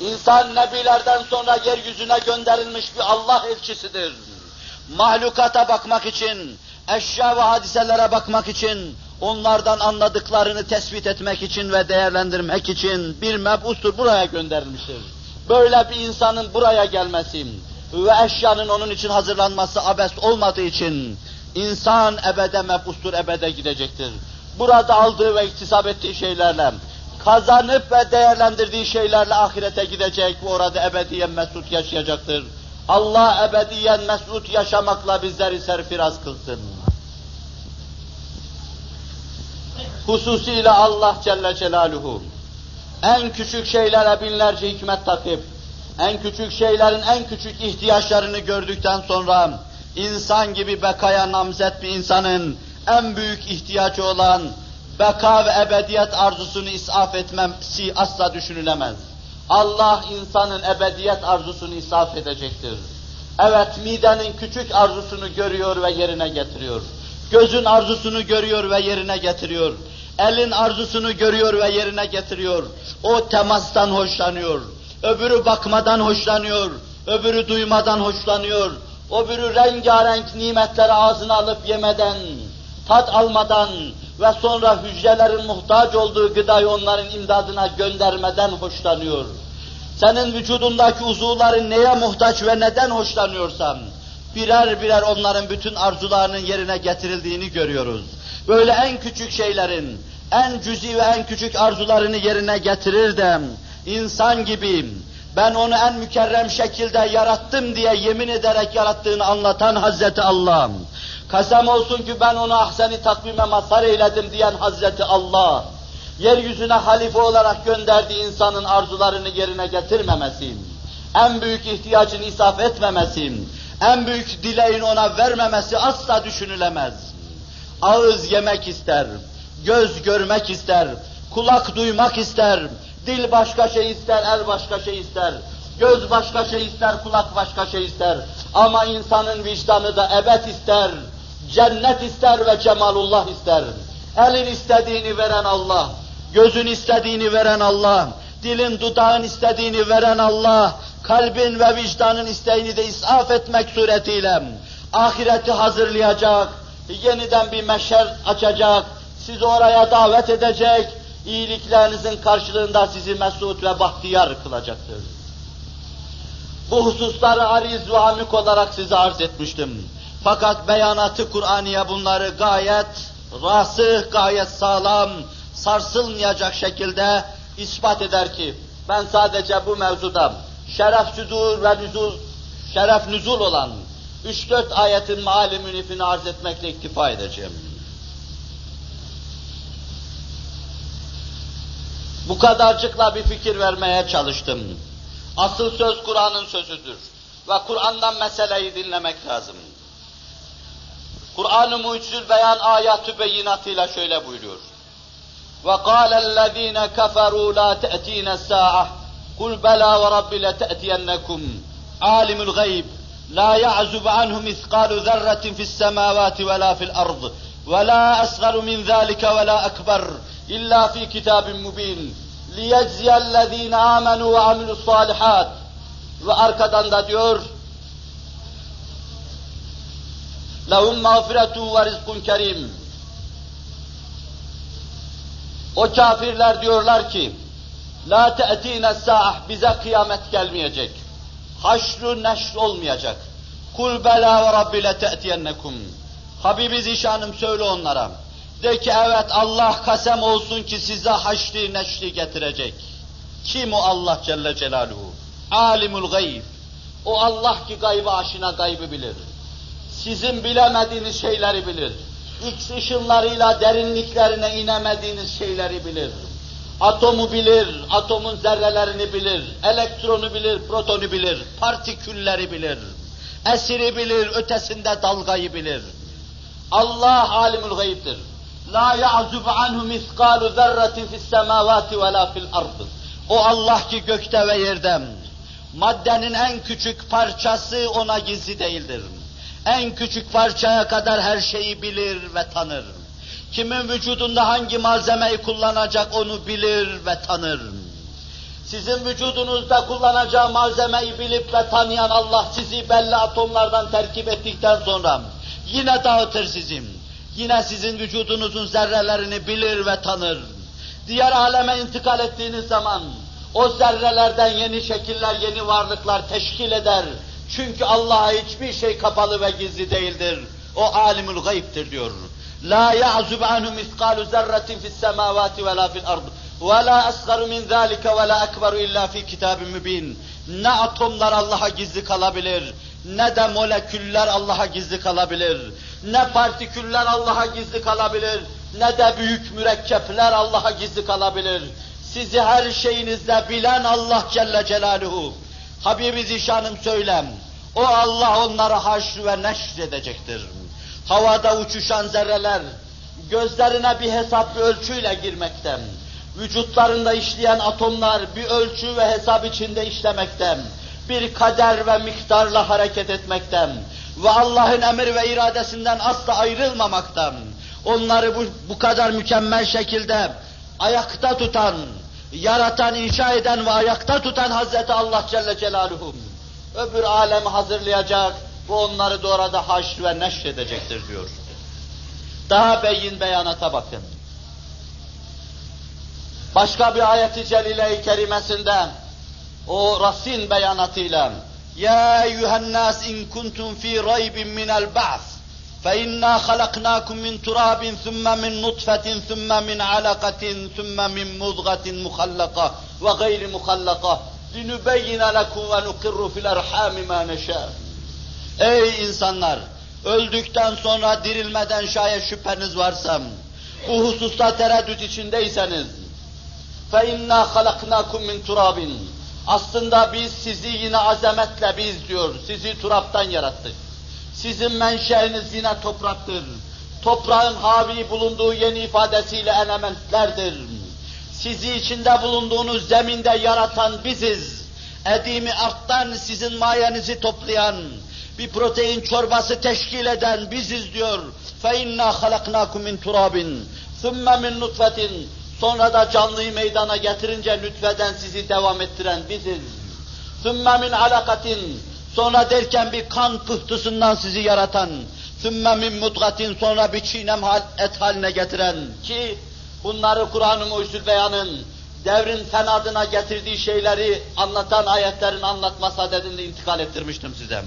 İnsan nebilerden sonra yeryüzüne gönderilmiş bir Allah elçisidir. Mahlukata bakmak için, eşya ve hadiselere bakmak için, onlardan anladıklarını tespit etmek için ve değerlendirmek için bir mebustur buraya gönderilmiştir. Böyle bir insanın buraya gelmesi ve eşyanın onun için hazırlanması abes olmadığı için insan ebede mebustur, ebede gidecektir. Burada aldığı ve iktisap ettiği şeylerle, kazanıp ve değerlendirdiği şeylerle ahirete gidecek ve orada ebediyen mesut yaşayacaktır. Allah ebediyen mesut yaşamakla bizleri serfiraz kılsın. Hususiyle Allah Celle Celaluhu en küçük şeylere binlerce hikmet takıp, en küçük şeylerin en küçük ihtiyaçlarını gördükten sonra insan gibi bekaya namzet bir insanın en büyük ihtiyacı olan beka ve ebediyet arzusunu isaf etmesi asla düşünülemez. Allah insanın ebediyet arzusunu isaf edecektir. Evet midenin küçük arzusunu görüyor ve yerine getiriyor. Gözün arzusunu görüyor ve yerine getiriyor. Elin arzusunu görüyor ve yerine getiriyor. O temastan hoşlanıyor. Öbürü bakmadan hoşlanıyor. Öbürü duymadan hoşlanıyor. Öbürü rengarenk nimetleri ağzına alıp yemeden, tat almadan ve sonra hücrelerin muhtaç olduğu gıdayı onların imdadına göndermeden hoşlanıyor. Senin vücudundaki uzuvların neye muhtaç ve neden hoşlanıyorsan, birer birer onların bütün arzularının yerine getirildiğini görüyoruz. Böyle en küçük şeylerin, en cüzi ve en küçük arzularını yerine getirir de, insan gibi ben onu en mükerrem şekilde yarattım diye yemin ederek yarattığını anlatan Hazreti Allah. Kasem olsun ki ben onu ahseni takvime mazhar eyledim diyen Hazreti Allah. Yeryüzüne halife olarak gönderdiği insanın arzularını yerine getirmemesi, en büyük ihtiyacını isaf etmemesi, en büyük dileğini ona vermemesi asla düşünülemez. Ağız yemek ister, göz görmek ister, kulak duymak ister, dil başka şey ister, el başka şey ister, göz başka şey ister, kulak başka şey ister. Ama insanın vicdanı da ebed ister, cennet ister ve cemalullah ister. Elin istediğini veren Allah, gözün istediğini veren Allah, dilin dudağın istediğini veren Allah, kalbin ve vicdanın isteğini de isaf etmek suretiyle ahireti hazırlayacak, yeniden bir meşer açacak, sizi oraya davet edecek, iyiliklerinizin karşılığında sizi mesut ve bahtiyar kılacaktır. Bu hususları ariz ve amik olarak size arz etmiştim. Fakat beyanatı Kur'aniye bunları gayet rasih, gayet sağlam, sarsılmayacak şekilde ispat eder ki, ben sadece bu mevzuda şeref südur ve nüzul, şeref nüzul olan 3-4 ayetin maali münifini arz etmekle iktifa edeceğim. Bu kadarcıkla bir fikir vermeye çalıştım. Asıl söz Kur'an'ın sözüdür. Ve Kur'an'dan meseleyi dinlemek lazım. Kur'an-ı Mucizül Beyan ayatü beyinatıyla şöyle buyuruyor. وَقَالَ الَّذ۪ينَ كَفَرُوا لَا تَأْت۪ينَ السَّاعَةِ قُلْ بَلَا وَرَبِّ لَتَأْتِيَنَّكُمْ عَالِمُ الْغَيْبِ لَا يَعْزُبْ عَنْهُ مِثْقَالُ ذَرَّةٍ فِي السَّمَاوَاتِ وَلَا فِي الْأَرْضِ وَلَا أَصْغَرُ مِنْ ذَٰلِكَ وَلَا أَكْبَرُ إِلَّا فِي كِتَابٍ مُبِينٍ لِيَجْزِيَ الَّذ۪ينَ آمَنُوا وَعَمِلُوا الصَّالِحَاتِ Ve arkadan da diyor, Lahum mağfiretun ve rizkun kerim. O kafirler diyorlar ki, La te'tine sa'ah, bize kıyamet gelmeyecek. Haşru neşr olmayacak. Kul bela ve rabbi le te'tiyennekum. Habibi Zişanım söyle onlara. De ki evet Allah kasem olsun ki size haşri neşri getirecek. Kim o Allah Celle Celaluhu? Alimul gayb. O Allah ki gaybı aşina gaybı bilir. Sizin bilemediğiniz şeyleri bilir. X ışınlarıyla derinliklerine inemediğiniz şeyleri bilir. Atomu bilir, atomun zerrelerini bilir, elektronu bilir, protonu bilir, partikülleri bilir, esiri bilir, ötesinde dalgayı bilir. Allah alimul gayiptir. La ya'zubu anhu miskalu zerretin fis semavati ve la fil ard. O Allah ki gökte ve yerde maddenin en küçük parçası ona gizli değildir. En küçük parçaya kadar her şeyi bilir ve tanır. Kimin vücudunda hangi malzemeyi kullanacak onu bilir ve tanır. Sizin vücudunuzda kullanacağı malzemeyi bilip ve tanıyan Allah sizi belli atomlardan terkip ettikten sonra yine dağıtır sizin. Yine sizin vücudunuzun zerrelerini bilir ve tanır. Diğer aleme intikal ettiğiniz zaman o zerrelerden yeni şekiller, yeni varlıklar teşkil eder. Çünkü Allah'a hiçbir şey kapalı ve gizli değildir. O alimul gayiptir diyor. La ya'zub anhu miskalu zerretin fis semavati ve la fil ard. Ve la asgaru min zalika ve la ekberu illa fi kitabin mübin. Ne atomlar Allah'a gizli kalabilir, ne de moleküller Allah'a gizli kalabilir, ne partiküller Allah'a gizli kalabilir, ne de büyük mürekkepler Allah'a gizli kalabilir. Sizi her şeyinizle bilen Allah Celle Celaluhu. Habibi Zişanım söylem. O Allah onları haşr ve neşr edecektir. Havada uçuşan zerreler, gözlerine bir hesap bir ölçüyle girmekten, vücutlarında işleyen atomlar bir ölçü ve hesap içinde işlemekten, bir kader ve miktarla hareket etmekten ve Allah'ın emir ve iradesinden asla ayrılmamaktan, onları bu, bu kadar mükemmel şekilde ayakta tutan, yaratan, inşa eden ve ayakta tutan Hazreti Allah Celle Celaluhu, öbür alemi hazırlayacak, bu onları da orada haşr ve neşr edecektir diyor. Daha beyin beyanata bakın. Başka bir ayeti celile-i kerimesinde o rasin beyanatıyla Ya eyyühen nas in kuntum fi raybin minel ba'th فإنا خلقناكم من تراب ثم من نطفة ثم من علقة ثم من مضغة مخلقة وغير مخلقة لنبين لكم ونقر في الأرحام ما نشاء Ey insanlar! Öldükten sonra dirilmeden şayet şüpheniz varsa, bu hususta tereddüt içindeyseniz, فَاِنَّا خَلَقْنَاكُمْ مِنْ تُرَابٍ Aslında biz sizi yine azametle biz diyor, sizi turaptan yarattık. Sizin menşeiniz yine topraktır. Toprağın havi bulunduğu yeni ifadesiyle elementlerdir. Sizi içinde bulunduğunuz zeminde yaratan biziz. Edimi arttan sizin mayenizi toplayan, bir protein çorbası teşkil eden biziz diyor. فَاِنَّا خَلَقْنَاكُمْ مِنْ تُرَابٍ ثُمَّ مِنْ نُطْفَةٍ Sonra da canlıyı meydana getirince lütfeden sizi devam ettiren biziz. ثُمَّ مِنْ عَلَقَةٍ Sonra derken bir kan pıhtısundan sizi yaratan, sümme min mudgatin sonra bir çiğnem hal, et haline getiren ki bunları Kur'an-ı Mucizül Beyan'ın devrin fenadına getirdiği şeyleri anlatan ayetlerin anlatması adedinde intikal ettirmiştim size.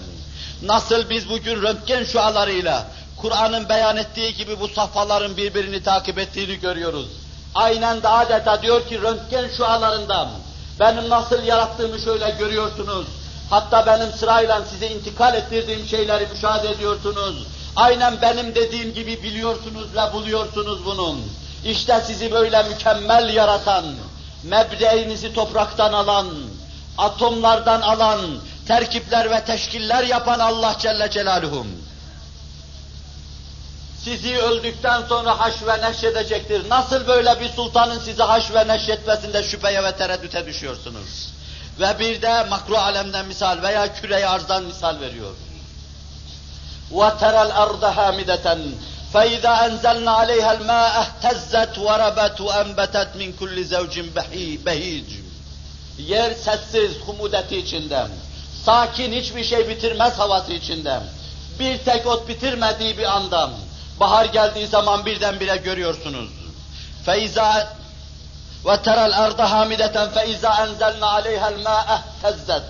Nasıl biz bugün röntgen şualarıyla Kur'an'ın beyan ettiği gibi bu safhaların birbirini takip ettiğini görüyoruz. Aynen de adeta diyor ki röntgen şualarından benim nasıl yarattığımı şöyle görüyorsunuz. Hatta benim sırayla size intikal ettirdiğim şeyleri müşahede ediyorsunuz. Aynen benim dediğim gibi biliyorsunuz ve buluyorsunuz bunun. İşte sizi böyle mükemmel yaratan, mebdeinizi topraktan alan, atomlardan alan, terkipler ve teşkiller yapan Allah Celle Celaluhum. Sizi öldükten sonra haş ve neşredecektir. Nasıl böyle bir sultanın sizi haş ve neşretmesinde şüpheye ve tereddüte düşüyorsunuz? Ve bir de makru alemden misal veya küre arzdan misal veriyor. وَتَرَى الْأَرْضَ هَامِدَةً فَإِذَا أَنْزَلْنَا عَلَيْهَا الْمَاءَ اهْتَزَّتْ وَرَبَتْ وَأَنْبَتَتْ مِنْ كُلِّ زَوْجٍ بَهِيجٍ Yer sessiz, humudeti içinde, sakin hiçbir şey bitirmez havası içinde, bir tek ot bitirmediği bir anda, bahar geldiği zaman birdenbire görüyorsunuz. فَإِذَا وَتَرَى الْأَرْضَ هَامِدَةً فَإِذَا أَنْزَلْنَا عَلَيْهَا الْمَاءَ اهْتَزَّتْ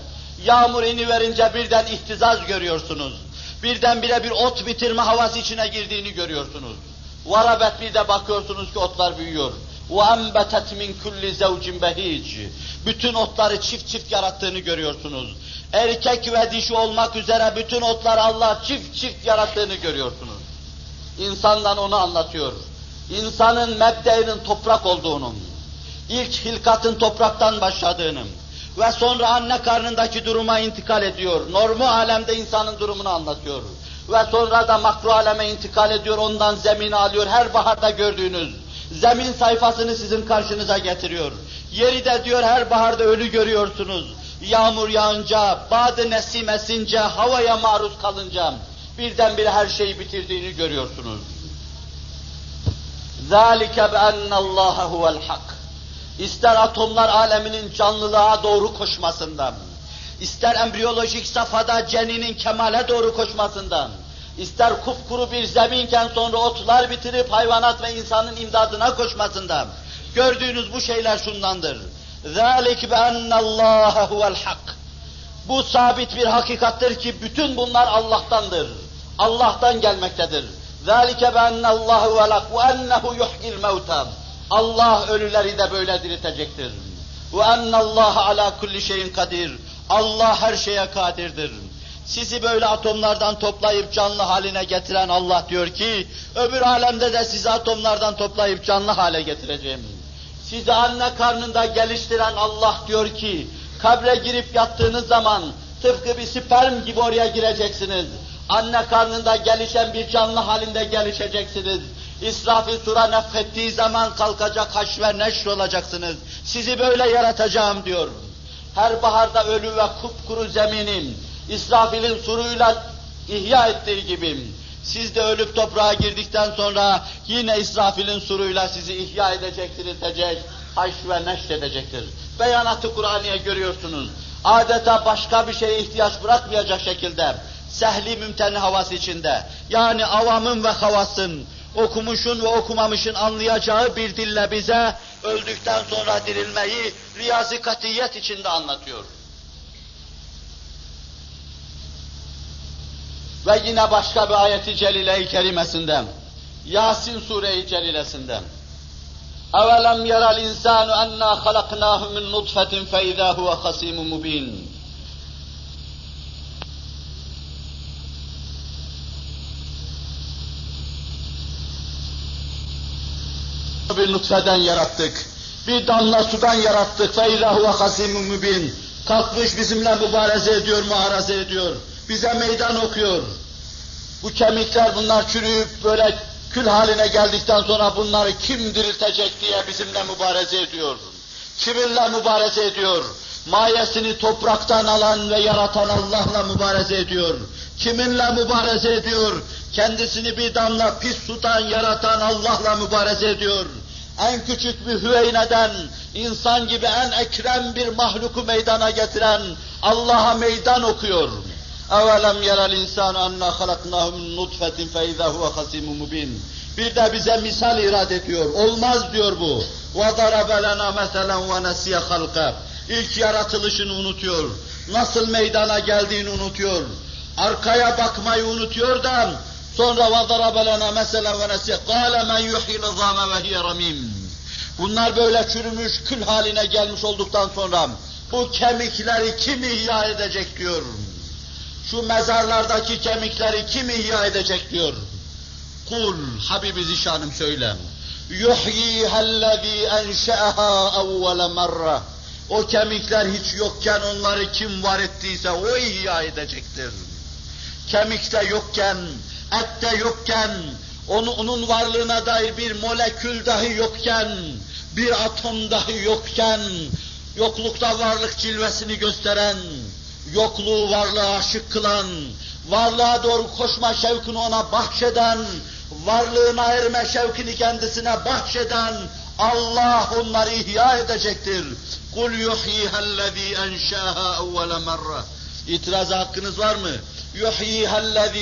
Yağmur verince birden ihtizaz görüyorsunuz birdenbire bir ot bitirme havası içine girdiğini görüyorsunuz. Varabet bir de bakıyorsunuz ki otlar büyüyor. وَاَنْبَتَتْ مِنْ كُلِّ زَوْجٍ بَهِيجٍ Bütün otları çift çift yarattığını görüyorsunuz. Erkek ve dişi olmak üzere bütün otları Allah çift çift yarattığını görüyorsunuz. İnsandan onu anlatıyor. İnsanın mebdeinin toprak olduğunu, ilk hilkatın topraktan başladığını, ve sonra anne karnındaki duruma intikal ediyor. Normu alemde insanın durumunu anlatıyor. Ve sonra da makro aleme intikal ediyor, ondan zemini alıyor. Her baharda gördüğünüz zemin sayfasını sizin karşınıza getiriyor. Yeri de diyor her baharda ölü görüyorsunuz. Yağmur yağınca, badı nesim esince, havaya maruz kalınca birdenbire her şeyi bitirdiğini görüyorsunuz. ذَٰلِكَ بَأَنَّ اللّٰهَ هُوَ الْحَقِّ ister atomlar aleminin canlılığa doğru koşmasından, ister embriyolojik safhada ceninin kemale doğru koşmasından, ister kupkuru bir zeminken sonra otlar bitirip hayvanat ve insanın imdadına koşmasından, gördüğünüz bu şeyler şundandır. ذَٰلِكْ بَأَنَّ اللّٰهَ هُوَ الْحَقِّ Bu sabit bir hakikattır ki bütün bunlar Allah'tandır. Allah'tan gelmektedir. ذَٰلِكَ بَأَنَّ اللّٰهُ وَلَقْ وَأَنَّهُ يُحْيِي الْمَوْتَى Allah ölüleri de böyle diriltecektir. Ve Allah ala kulli şeyin kadir. Allah her şeye kadirdir. Sizi böyle atomlardan toplayıp canlı haline getiren Allah diyor ki, öbür alemde de sizi atomlardan toplayıp canlı hale getireceğim. Sizi anne karnında geliştiren Allah diyor ki, kabre girip yattığınız zaman tıpkı bir sperm gibi oraya gireceksiniz. Anne karnında gelişen bir canlı halinde gelişeceksiniz. İsrafil sura nefrettiği zaman kalkacak haş ve neşr olacaksınız. Sizi böyle yaratacağım diyor. Her baharda ölü ve kupkuru zeminim, İsrafil'in suruyla ihya ettiği gibi, siz de ölüp toprağa girdikten sonra yine İsrafil'in suruyla sizi ihya edecek, diriltecek, haş ve neşr edecektir. Beyanatı Kur'an'ya görüyorsunuz. Adeta başka bir şeye ihtiyaç bırakmayacak şekilde, sehli mümteni havası içinde, yani avamın ve havasın, okumuşun ve okumamışın anlayacağı bir dille bize öldükten sonra dirilmeyi riyazi katiyet içinde anlatıyor. Ve yine başka bir ayeti celile-i kerimesinden, Yasin sure-i celilesinden. اَوَلَمْ يَرَ الْاِنْسَانُ اَنَّا خَلَقْنَاهُ مِنْ نُطْفَةٍ فَاِذَا هُوَ خَصِيمٌ مُب۪ينٌ bir nutfeden yarattık. Bir damla sudan yarattık. Fe ilahu ve kasimun mübin. Kalkmış bizimle mübareze ediyor, muharaze ediyor. Bize meydan okuyor. Bu kemikler bunlar çürüyüp böyle kül haline geldikten sonra bunları kim diriltecek diye bizimle mübareze ediyor. Kibirle mübareze ediyor. Mayesini topraktan alan ve yaratan Allah'la mübareze ediyor. Kiminle mübareze ediyor? Kendisini bir damla pis sudan yaratan Allah'la mübareze ediyor. En küçük bir hüveyneden, insan gibi en ekrem bir mahluku meydana getiren Allah'a meydan okuyor. اَوَلَمْ يَرَ الْاِنْسَانُ اَنَّا خَلَقْنَاهُ مِنْ نُطْفَةٍ فَاِذَا هُوَ خَسِيمٌ مُبِينٌ Bir de bize misal irad ediyor. Olmaz diyor bu. وَضَرَبَ لَنَا مَثَلًا وَنَسِيَ خَلْقَ İlk yaratılışını unutuyor. Nasıl meydana geldiğini unutuyor. Arkaya bakmayı unutuyor da sonra وَضَرَبَ لَنَا مَثَلًا وَنَسِيَ قَالَ مَنْ يُحْيِ الْعِظَامَ وَهِيَ رَمِيمٌ Bunlar böyle çürümüş, kül haline gelmiş olduktan sonra bu kemikleri kim ihya edecek diyor. Şu mezarlardaki kemikleri kim ihya edecek diyor. Kul, Habibi Zişanım söyle. يُحْيِيهَا الَّذ۪ي اَنْشَأَهَا اَوَّلَ مَرَّةً O kemikler hiç yokken onları kim var ettiyse o ihya edecektir. Kemikte yokken, ette yokken, onu, onun varlığına dair bir molekül dahi yokken, bir atom dahi yokken, yoklukta varlık cilvesini gösteren, yokluğu varlığa aşık kılan, varlığa doğru koşma şevkini ona bahşeden, varlığına erme şevkini kendisine bahşeden Allah onları ihya edecektir. Kul yuhyihellezî enşâhâ evvele merre. İtiraza hakkınız var mı?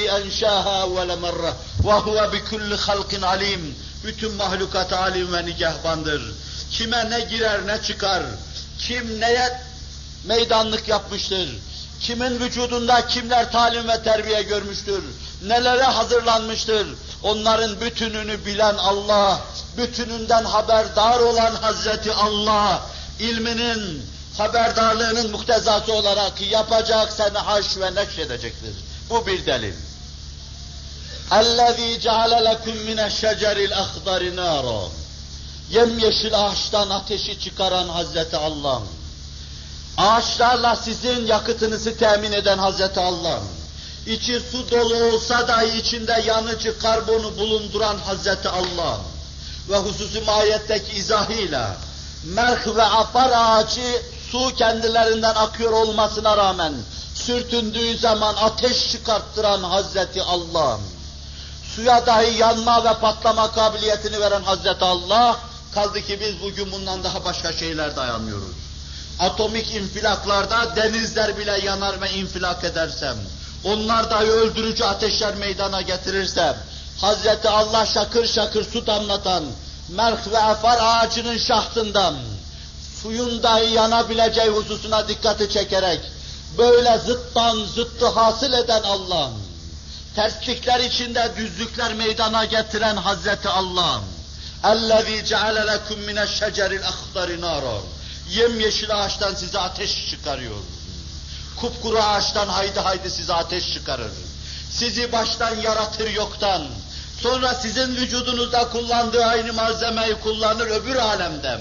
Enşâhâ evvele merre. Ve huve bikulli halkin alim. Bütün mahlukat alim ve nigahbandır. Kime ne girer ne çıkar, kim neye meydanlık yapmıştır, kimin vücudunda kimler talim ve terbiye görmüştür, nelere hazırlanmıştır, onların bütününü bilen Allah, bütününden haberdar olan Hazreti Allah, ilminin, haberdarlığının muhtezası olarak yapacak seni haş ve neşredecektir. Bu bir delil. اَلَّذ۪ي جَعَلَ لَكُمْ مِنَ الشَّجَرِ الْاَخْضَرِ نَارًا Yemyeşil ağaçtan ateşi çıkaran Hazreti Allah. Ağaçlarla sizin yakıtınızı temin eden Hazreti Allah. İçi su dolu olsa dahi içinde yanıcı karbonu bulunduran Hazreti Allah. Ve hususi mahiyetteki izahıyla merh ve afar ağacı su kendilerinden akıyor olmasına rağmen sürtündüğü zaman ateş çıkarttıran Hazreti Allah. Suya dahi yanma ve patlama kabiliyetini veren Hazreti Allah, kaldı ki biz bugün bundan daha başka şeyler dayanmıyoruz. Atomik infilaklarda denizler bile yanar ve infilak edersem, onlar dahi öldürücü ateşler meydana getirirsem, Hazreti Allah şakır şakır su damlatan, merh ve afar ağacının şahtından, suyun dahi yanabileceği hususuna dikkati çekerek, böyle zıttan zıttı hasıl eden Allah, terslikler içinde düzlükler meydana getiren Hazreti Allah, اَلَّذ۪ي جَعَلَ لَكُمْ مِنَ الشَّجَرِ الْاَخْضَرِ نَارًا Yemyeşil ağaçtan size ateş çıkarıyor. Kupkuru ağaçtan haydi haydi size ateş çıkarır. Sizi baştan yaratır yoktan. Sonra sizin vücudunuzda kullandığı aynı malzemeyi kullanır öbür alemde.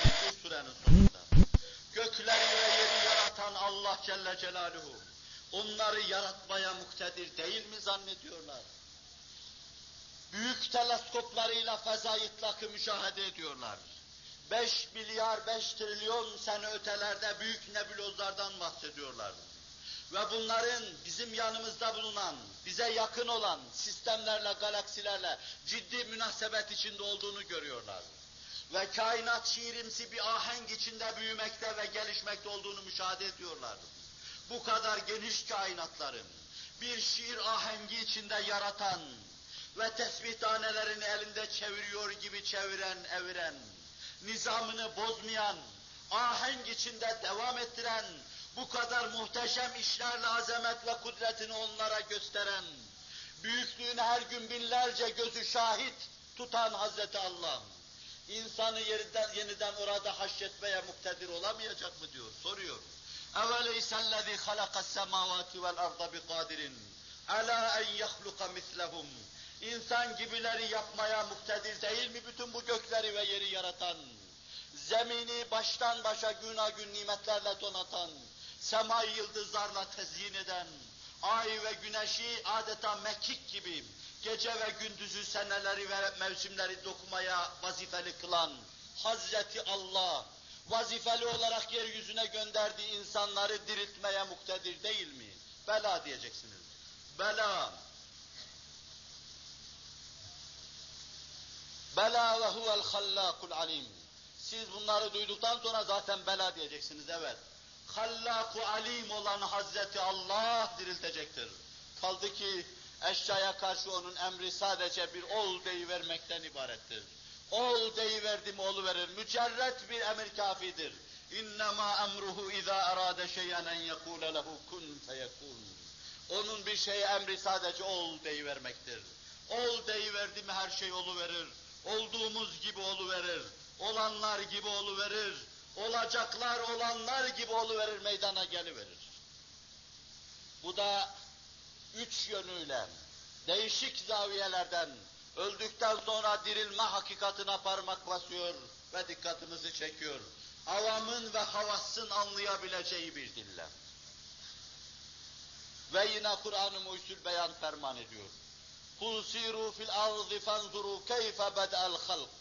Gökleri ve yeri yaratan Allah Celle Celaluhu, onları yaratmaya muktedir değil mi zannediyorlar? Büyük teleskoplarıyla fezayı itlakı müşahede ediyorlar. 5 milyar 5 trilyon sene ötelerde büyük nebulozlardan bahsediyorlar. Ve bunların bizim yanımızda bulunan, bize yakın olan sistemlerle, galaksilerle ciddi münasebet içinde olduğunu görüyorlar. Ve kainat şiirimsi bir ahenk içinde büyümekte ve gelişmekte olduğunu müşahede ediyorlar. Bu kadar geniş kainatların bir şiir ahengi içinde yaratan ve tesbih tanelerini elinde çeviriyor gibi çeviren, eviren, nizamını bozmayan, ahenk içinde devam ettiren, bu kadar muhteşem işlerle azamet ve kudretini onlara gösteren, büyüklüğüne her gün binlerce gözü şahit tutan Hazreti Allah, insanı yeniden, yeniden orada haşretmeye muktedir olamayacak mı diyor, soruyor. اَوَلَيْسَ الَّذ۪ي خَلَقَ السَّمَاوَاتِ وَالْاَرْضَ بِقَادِرٍ عَلَى اَنْ يَخْلُقَ مِثْلَهُمْ İnsan gibileri yapmaya muktedir değil mi bütün bu gökleri ve yeri yaratan? Zemini baştan başa gün gün nimetlerle donatan, semayı yıldızlarla tezyin eden, ay ve güneşi adeta mekik gibi gece ve gündüzü seneleri ve mevsimleri dokumaya vazifeli kılan Hazreti Allah, vazifeli olarak yeryüzüne gönderdiği insanları diriltmeye muktedir değil mi? Bela diyeceksiniz. Bela. Bela ve huvel hallakul alim. Siz bunları duyduktan sonra zaten bela diyeceksiniz, evet. Hallaku alim olan Hazreti Allah diriltecektir. Kaldı ki eşyaya karşı onun emri sadece bir ol deyivermekten ibarettir. Ol deyiverdi mi olu verir. Mücerret bir emir kafidir. İnnemâ emruhu izâ arâde şey'en en yekûle lehu kun feyekûn. Onun bir şeye emri sadece ol deyivermektir. Ol deyiverdi mi her şey olu verir. Olduğumuz gibi olu verir. Olanlar gibi olu verir. Olacaklar olanlar gibi olu verir meydana geliverir. Bu da üç yönüyle değişik zaviyelerden öldükten sonra dirilme hakikatine parmak basıyor ve dikkatimizi çekiyor. Avamın ve havasın anlayabileceği bir dille. Ve yine Kur'an-ı Muhyüzül Beyan ferman ediyor. قُلْ سِيرُوا فِي الْأَرْضِ فَانْظُرُوا كَيْفَ بَدَأَ الْخَلْقِ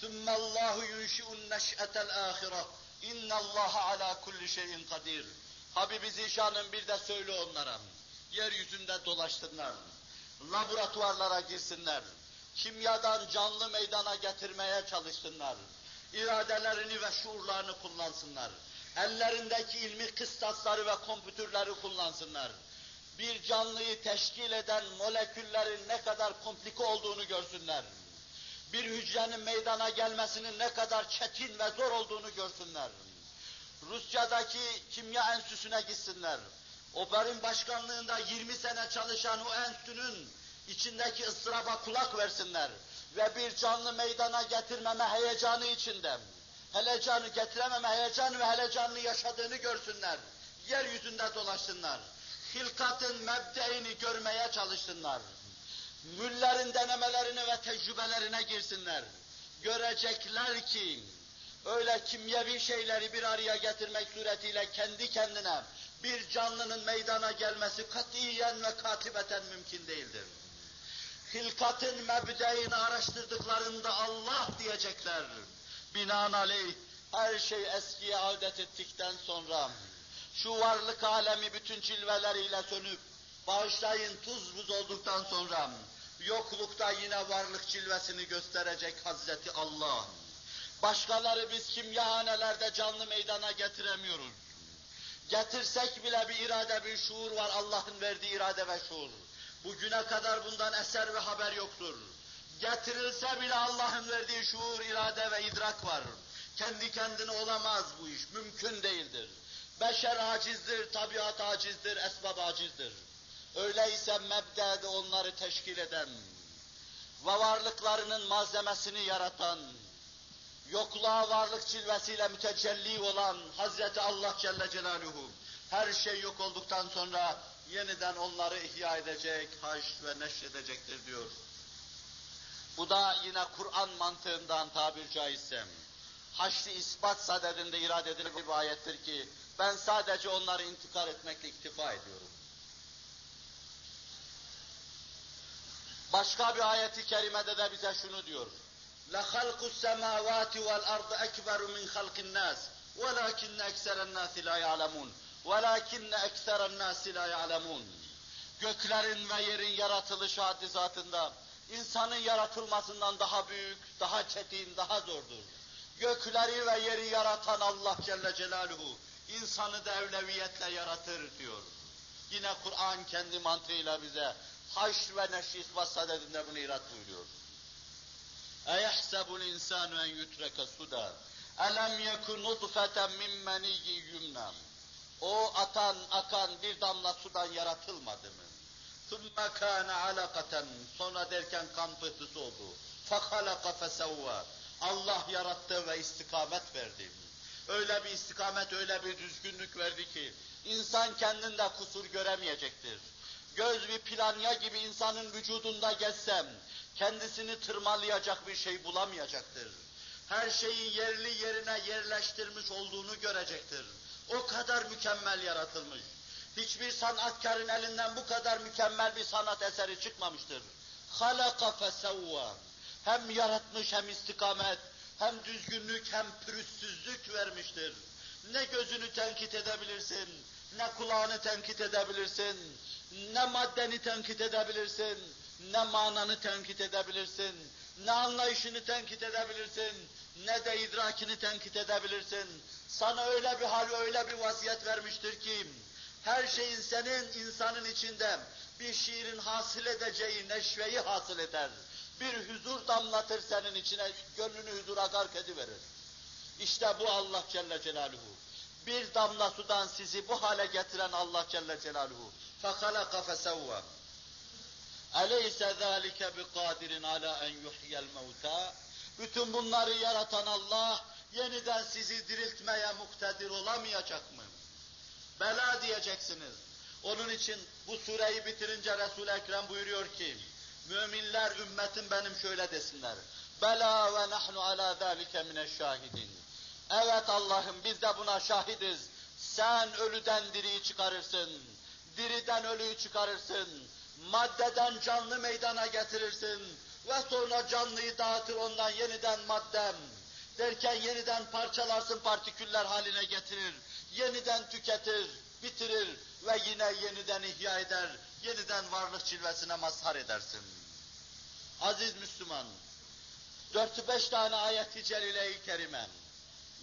ثُمَّ اللّٰهُ يُنْشِئُ النَّشْأَةَ الْآخِرَةِ اِنَّ اللّٰهَ عَلَى كُلِّ شَيْءٍ قَدِيرٌ Habibi Zişan'ın bir de söyle onlara, yeryüzünde dolaşsınlar, laboratuvarlara girsinler, kimyadan canlı meydana getirmeye çalışsınlar, iradelerini ve şuurlarını kullansınlar, ellerindeki ilmi kıstasları ve kompütürleri kullansınlar, bir canlıyı teşkil eden moleküllerin ne kadar komplike olduğunu görsünler, bir hücrenin meydana gelmesinin ne kadar çetin ve zor olduğunu görsünler. Rusya'daki kimya enstitüsüne gitsinler. Oper'in başkanlığında 20 sene çalışan o enstitünün içindeki ıstıraba kulak versinler. Ve bir canlı meydana getirmeme heyecanı içinde, helecanı getirememe heyecanı ve helecanını yaşadığını görsünler. Yeryüzünde dolaşsınlar. Hilkatın mebdeini görmeye çalışsınlar. Müllerin denemelerine ve tecrübelerine girsinler. Görecekler ki, öyle kimyevi şeyleri bir araya getirmek suretiyle kendi kendine bir canlının meydana gelmesi katiyen ve katibeten mümkün değildir. Hilkatın mebdeini araştırdıklarında Allah diyecekler. Binaenaleyh her şey eskiye adet ettikten sonra şu varlık alemi bütün cilveleriyle sönüp bağışlayın tuz buz olduktan sonra yoklukta yine varlık cilvesini gösterecek Hazreti Allah. Başkaları biz kimyahanelerde canlı meydana getiremiyoruz. Getirsek bile bir irade, bir şuur var, Allah'ın verdiği irade ve şuur. Bugüne kadar bundan eser ve haber yoktur. Getirilse bile Allah'ın verdiği şuur, irade ve idrak var. Kendi kendine olamaz bu iş, mümkün değildir. Beşer acizdir, tabiat acizdir, esbab acizdir. Öyleyse mebdede onları teşkil eden ve varlıklarının malzemesini yaratan, yokluğa varlık cilvesiyle mütecelli olan Hazreti Allah Celle Celaluhu, her şey yok olduktan sonra yeniden onları ihya edecek, haş ve neşredecektir diyor. Bu da yine Kur'an mantığından tabir caizse, haşr ispat sadedinde irade edilen bir ayettir ki, ben sadece onları intikal etmekle iktifa ediyorum. Başka bir ayeti kerimede de bize şunu diyor. لَخَلْقُ السَّمَاوَاتِ وَالْأَرْضِ أَكْبَرُ مِنْ خَلْقِ النَّاسِ وَلَكِنَّ أَكْسَرَ النَّاسِ لَا يَعْلَمُونَ وَلَكِنَّ أَكْسَرَ النَّاسِ لَا يَعْلَمُونَ Göklerin ve yerin yaratılışı hadisatında insanın yaratılmasından daha büyük, daha çetin, daha zordur. Gökleri ve yeri yaratan Allah Celle Celaluhu insanı da evleviyetle yaratır diyor. Yine Kur'an kendi mantığıyla bize haşr ve neşr ispat sadedinde bunu irat buyuruyor. اَيَحْسَبُ الْاِنْسَانُ اَنْ يُتْرَكَ سُدًا اَلَمْ يَكُنْ نُطْفَةً مِنْ مَنِيِّ يُمْنًا O atan, akan bir damla sudan yaratılmadı mı? ثُمَّ كَانَ عَلَقَةً Sonra derken kan pıhtısı oldu. فَخَلَقَ فَسَوَّى Allah yarattı ve istikamet verdi. öyle bir istikamet, öyle bir düzgünlük verdi ki, insan kendinde kusur göremeyecektir. Göz bir planya gibi insanın vücudunda gezsem, kendisini tırmalayacak bir şey bulamayacaktır. Her şeyin yerli yerine yerleştirmiş olduğunu görecektir. O kadar mükemmel yaratılmış. Hiçbir sanatkarın elinden bu kadar mükemmel bir sanat eseri çıkmamıştır. Halaka fesevva. Hem yaratmış hem istikamet, hem düzgünlük hem pürüzsüzlük vermiştir. Ne gözünü tenkit edebilirsin, ne kulağını tenkit edebilirsin, ne maddeni tenkit edebilirsin, ne mananı tenkit edebilirsin, ne anlayışını tenkit edebilirsin, ne de idrakini tenkit edebilirsin. Sana öyle bir hal, öyle bir vaziyet vermiştir ki, her şeyin senin insanın içinde bir şiirin hasıl edeceği neşveyi hasıl eder. Bir huzur damlatır senin içine, gönlünü huzura gark ediverir. İşte bu Allah Celle Celaluhu. Bir damla sudan sizi bu hale getiren Allah Celle Celaluhu. فَخَلَقَ فَسَوَّى أَلَيْسَ ذَٰلِكَ بِقَادِرٍ عَلَى اَنْ يُحْيَ الْمَوْتَى Bütün bunları yaratan Allah, yeniden sizi diriltmeye muktedir olamayacak mı? Bela diyeceksiniz. Onun için bu sureyi bitirince Resul-i Ekrem buyuruyor ki, müminler ümmetim benim şöyle desinler. Bela ve nahnu ala zalike mineşşahidin. Evet Allah'ım biz de buna şahidiz. Sen ölüden diriyi çıkarırsın. Diriden ölüyü çıkarırsın. Maddeden canlı meydana getirirsin. Ve sonra canlıyı dağıtır ondan yeniden maddem. Derken yeniden parçalarsın partiküller haline getirir. Yeniden tüketir, bitirir ve yine yeniden ihya eder. Yeniden varlık cilvesine mazhar edersin. Aziz Müslüman, dört beş tane ayet-i celile-i kerime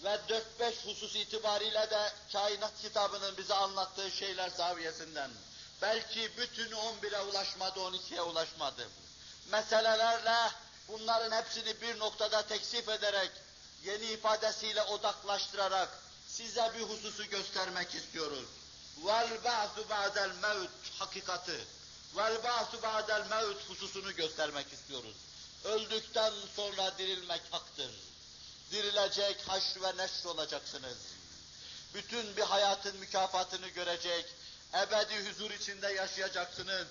ve dört beş husus itibariyle de kainat kitabının bize anlattığı şeyler zaviyesinden belki bütün on bire ulaşmadı, on ikiye ulaşmadı. Meselelerle bunların hepsini bir noktada teksif ederek, yeni ifadesiyle odaklaştırarak size bir hususu göstermek istiyoruz. Vel ba'su ba'del mevt hakikati. Vel ba'su ba'del mevt hususunu göstermek istiyoruz. Öldükten sonra dirilmek haktır. Dirilecek, haş ve neşr olacaksınız. Bütün bir hayatın mükafatını görecek, ebedi huzur içinde yaşayacaksınız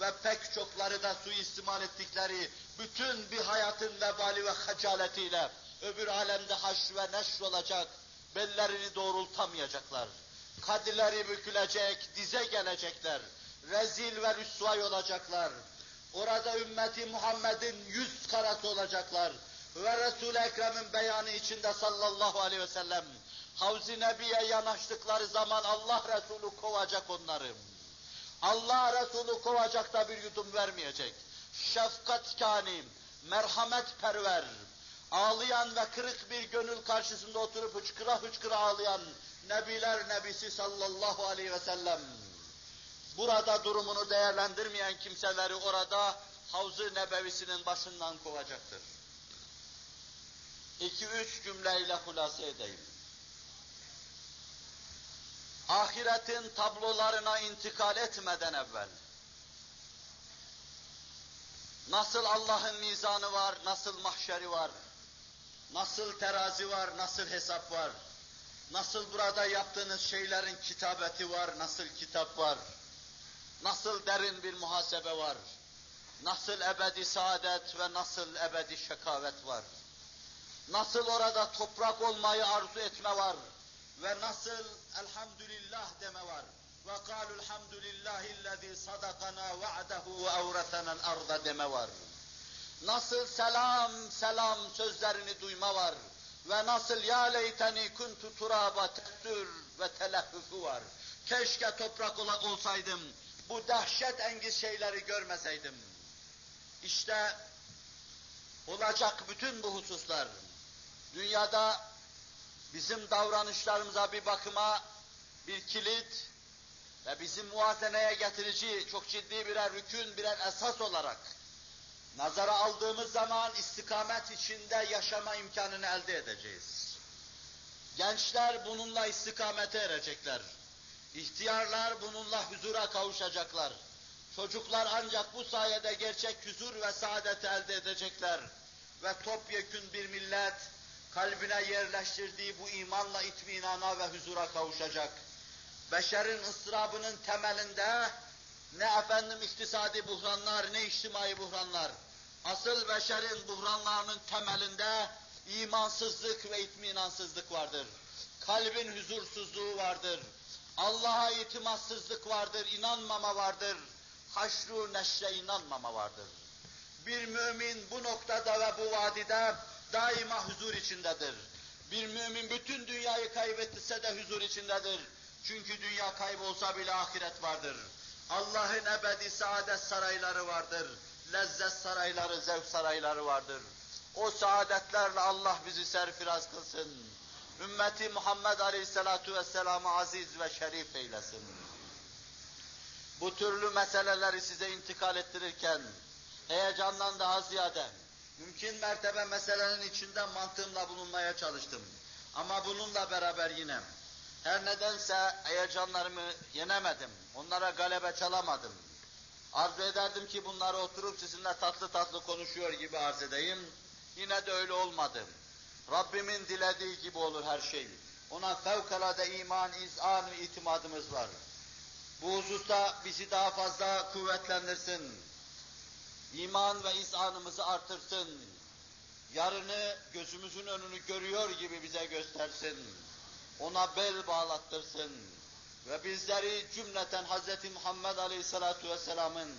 ve pek çokları da suistimal ettikleri bütün bir hayatın vebali ve hacaletiyle öbür alemde haş ve neşr olacak, bellerini doğrultamayacaklar. Kadileri bükülecek, dize gelecekler. Rezil ve rüsvay olacaklar. Orada ümmeti Muhammed'in yüz karası olacaklar. Ve Resul-i Ekrem'in beyanı içinde sallallahu aleyhi ve sellem Havz-ı Nebi'ye yanaştıkları zaman Allah Resulü kovacak onları. Allah Resulü kovacak da bir yudum vermeyecek. Şefkat kani, merhamet perver, ağlayan ve kırık bir gönül karşısında oturup hıçkıra hıçkıra ağlayan Nebiler Nebisi sallallahu aleyhi ve sellem, burada durumunu değerlendirmeyen kimseleri orada Havz-ı Nebevisinin başından kovacaktır. İki üç cümleyle hulase edeyim. Ahiretin tablolarına intikal etmeden evvel, nasıl Allah'ın mizanı var, nasıl mahşeri var, nasıl terazi var, nasıl hesap var, nasıl burada yaptığınız şeylerin kitabeti var, nasıl kitap var, nasıl derin bir muhasebe var, nasıl ebedi saadet ve nasıl ebedi şekavet var, nasıl orada toprak olmayı arzu etme var ve nasıl elhamdülillah deme var. Ve kâlu elhamdülillahillezî sadakana va'dehu ve evretenel arda deme var. Nasıl selam selam sözlerini duyma var ve nasıl ya leyteni kuntu turaba tektür ve teleffufu var. Keşke toprak olsaydım, bu dehşet engiz şeyleri görmeseydim. İşte olacak bütün bu hususlar. Dünyada bizim davranışlarımıza bir bakıma bir kilit ve bizim muazeneye getirici çok ciddi birer rükün, birer esas olarak nazara aldığımız zaman istikamet içinde yaşama imkanını elde edeceğiz. Gençler bununla istikamete erecekler. İhtiyarlar bununla huzura kavuşacaklar. Çocuklar ancak bu sayede gerçek huzur ve saadet elde edecekler. Ve topyekün bir millet, kalbine yerleştirdiği bu imanla itminana ve huzura kavuşacak. Beşerin ıstırabının temelinde ne efendim iktisadi buhranlar, ne içtimai buhranlar. Asıl beşerin buhranlarının temelinde imansızlık ve itminansızlık vardır. Kalbin huzursuzluğu vardır. Allah'a itimatsızlık vardır, inanmama vardır. Haşru neşre inanmama vardır. Bir mümin bu noktada ve bu vadide daima huzur içindedir. Bir mümin bütün dünyayı kaybetse de huzur içindedir. Çünkü dünya kaybolsa bile ahiret vardır. Allah'ın ebedi saadet sarayları vardır. Lezzet sarayları, zevk sarayları vardır. O saadetlerle Allah bizi serfiraz kılsın. Ümmeti Muhammed Aleyhisselatu Vesselam'ı aziz ve şerif eylesin. Bu türlü meseleleri size intikal ettirirken, heyecandan daha ziyade, mümkün mertebe meselenin içinde mantığımla bulunmaya çalıştım. Ama bununla beraber yine, her nedense heyecanlarımı yenemedim, onlara galebe çalamadım. Arzu ederdim ki bunları oturup sizinle tatlı tatlı konuşuyor gibi arz edeyim. Yine de öyle olmadı. Rabbimin dilediği gibi olur her şey. Ona fevkalade iman, izan ve itimadımız var. Bu hususta bizi daha fazla kuvvetlendirsin. İman ve izanımızı artırsın. Yarını gözümüzün önünü görüyor gibi bize göstersin. Ona bel bağlattırsın. Ve bizleri cümleten Hz. Muhammed Aleyhisselatü Vesselam'ın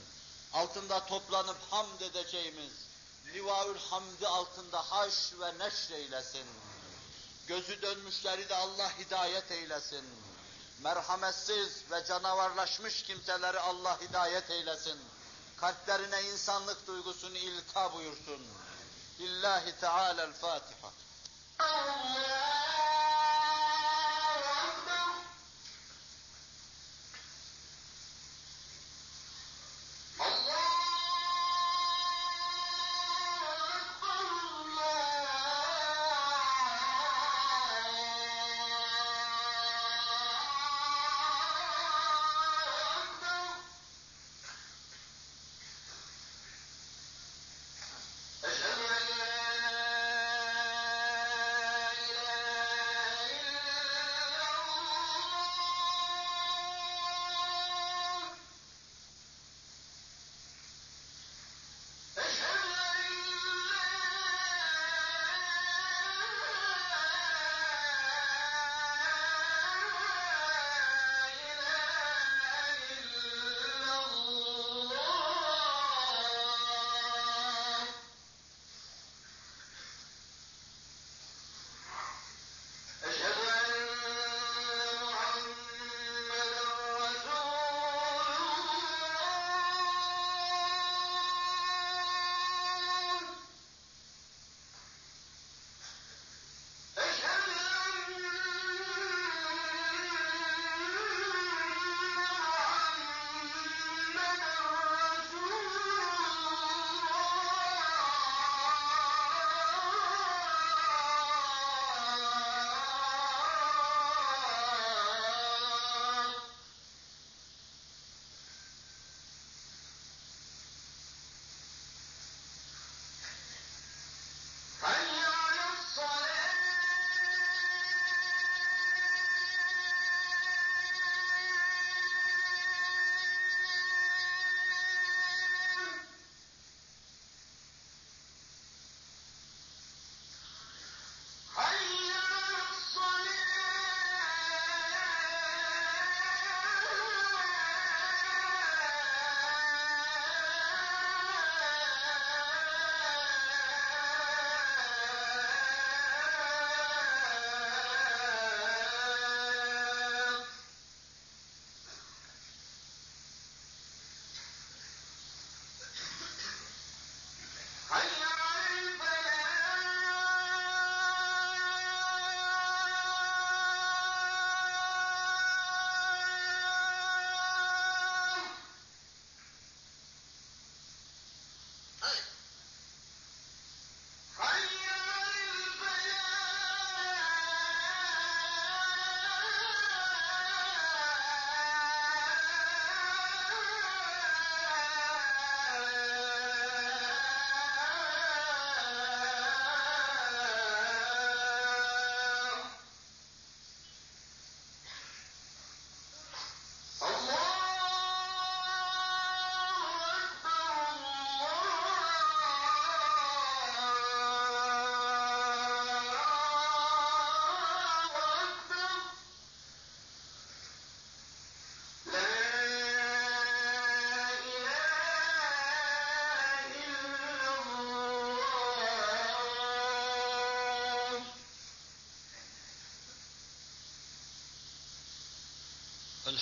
altında toplanıp hamd edeceğimiz, Livaül Hamdi altında haş ve neşr eylesin. Gözü dönmüşleri de Allah hidayet eylesin. Merhametsiz ve canavarlaşmış kimseleri Allah hidayet eylesin kalplerine insanlık duygusunu ilka buyursun. Lillahi Teala'l Fatiha.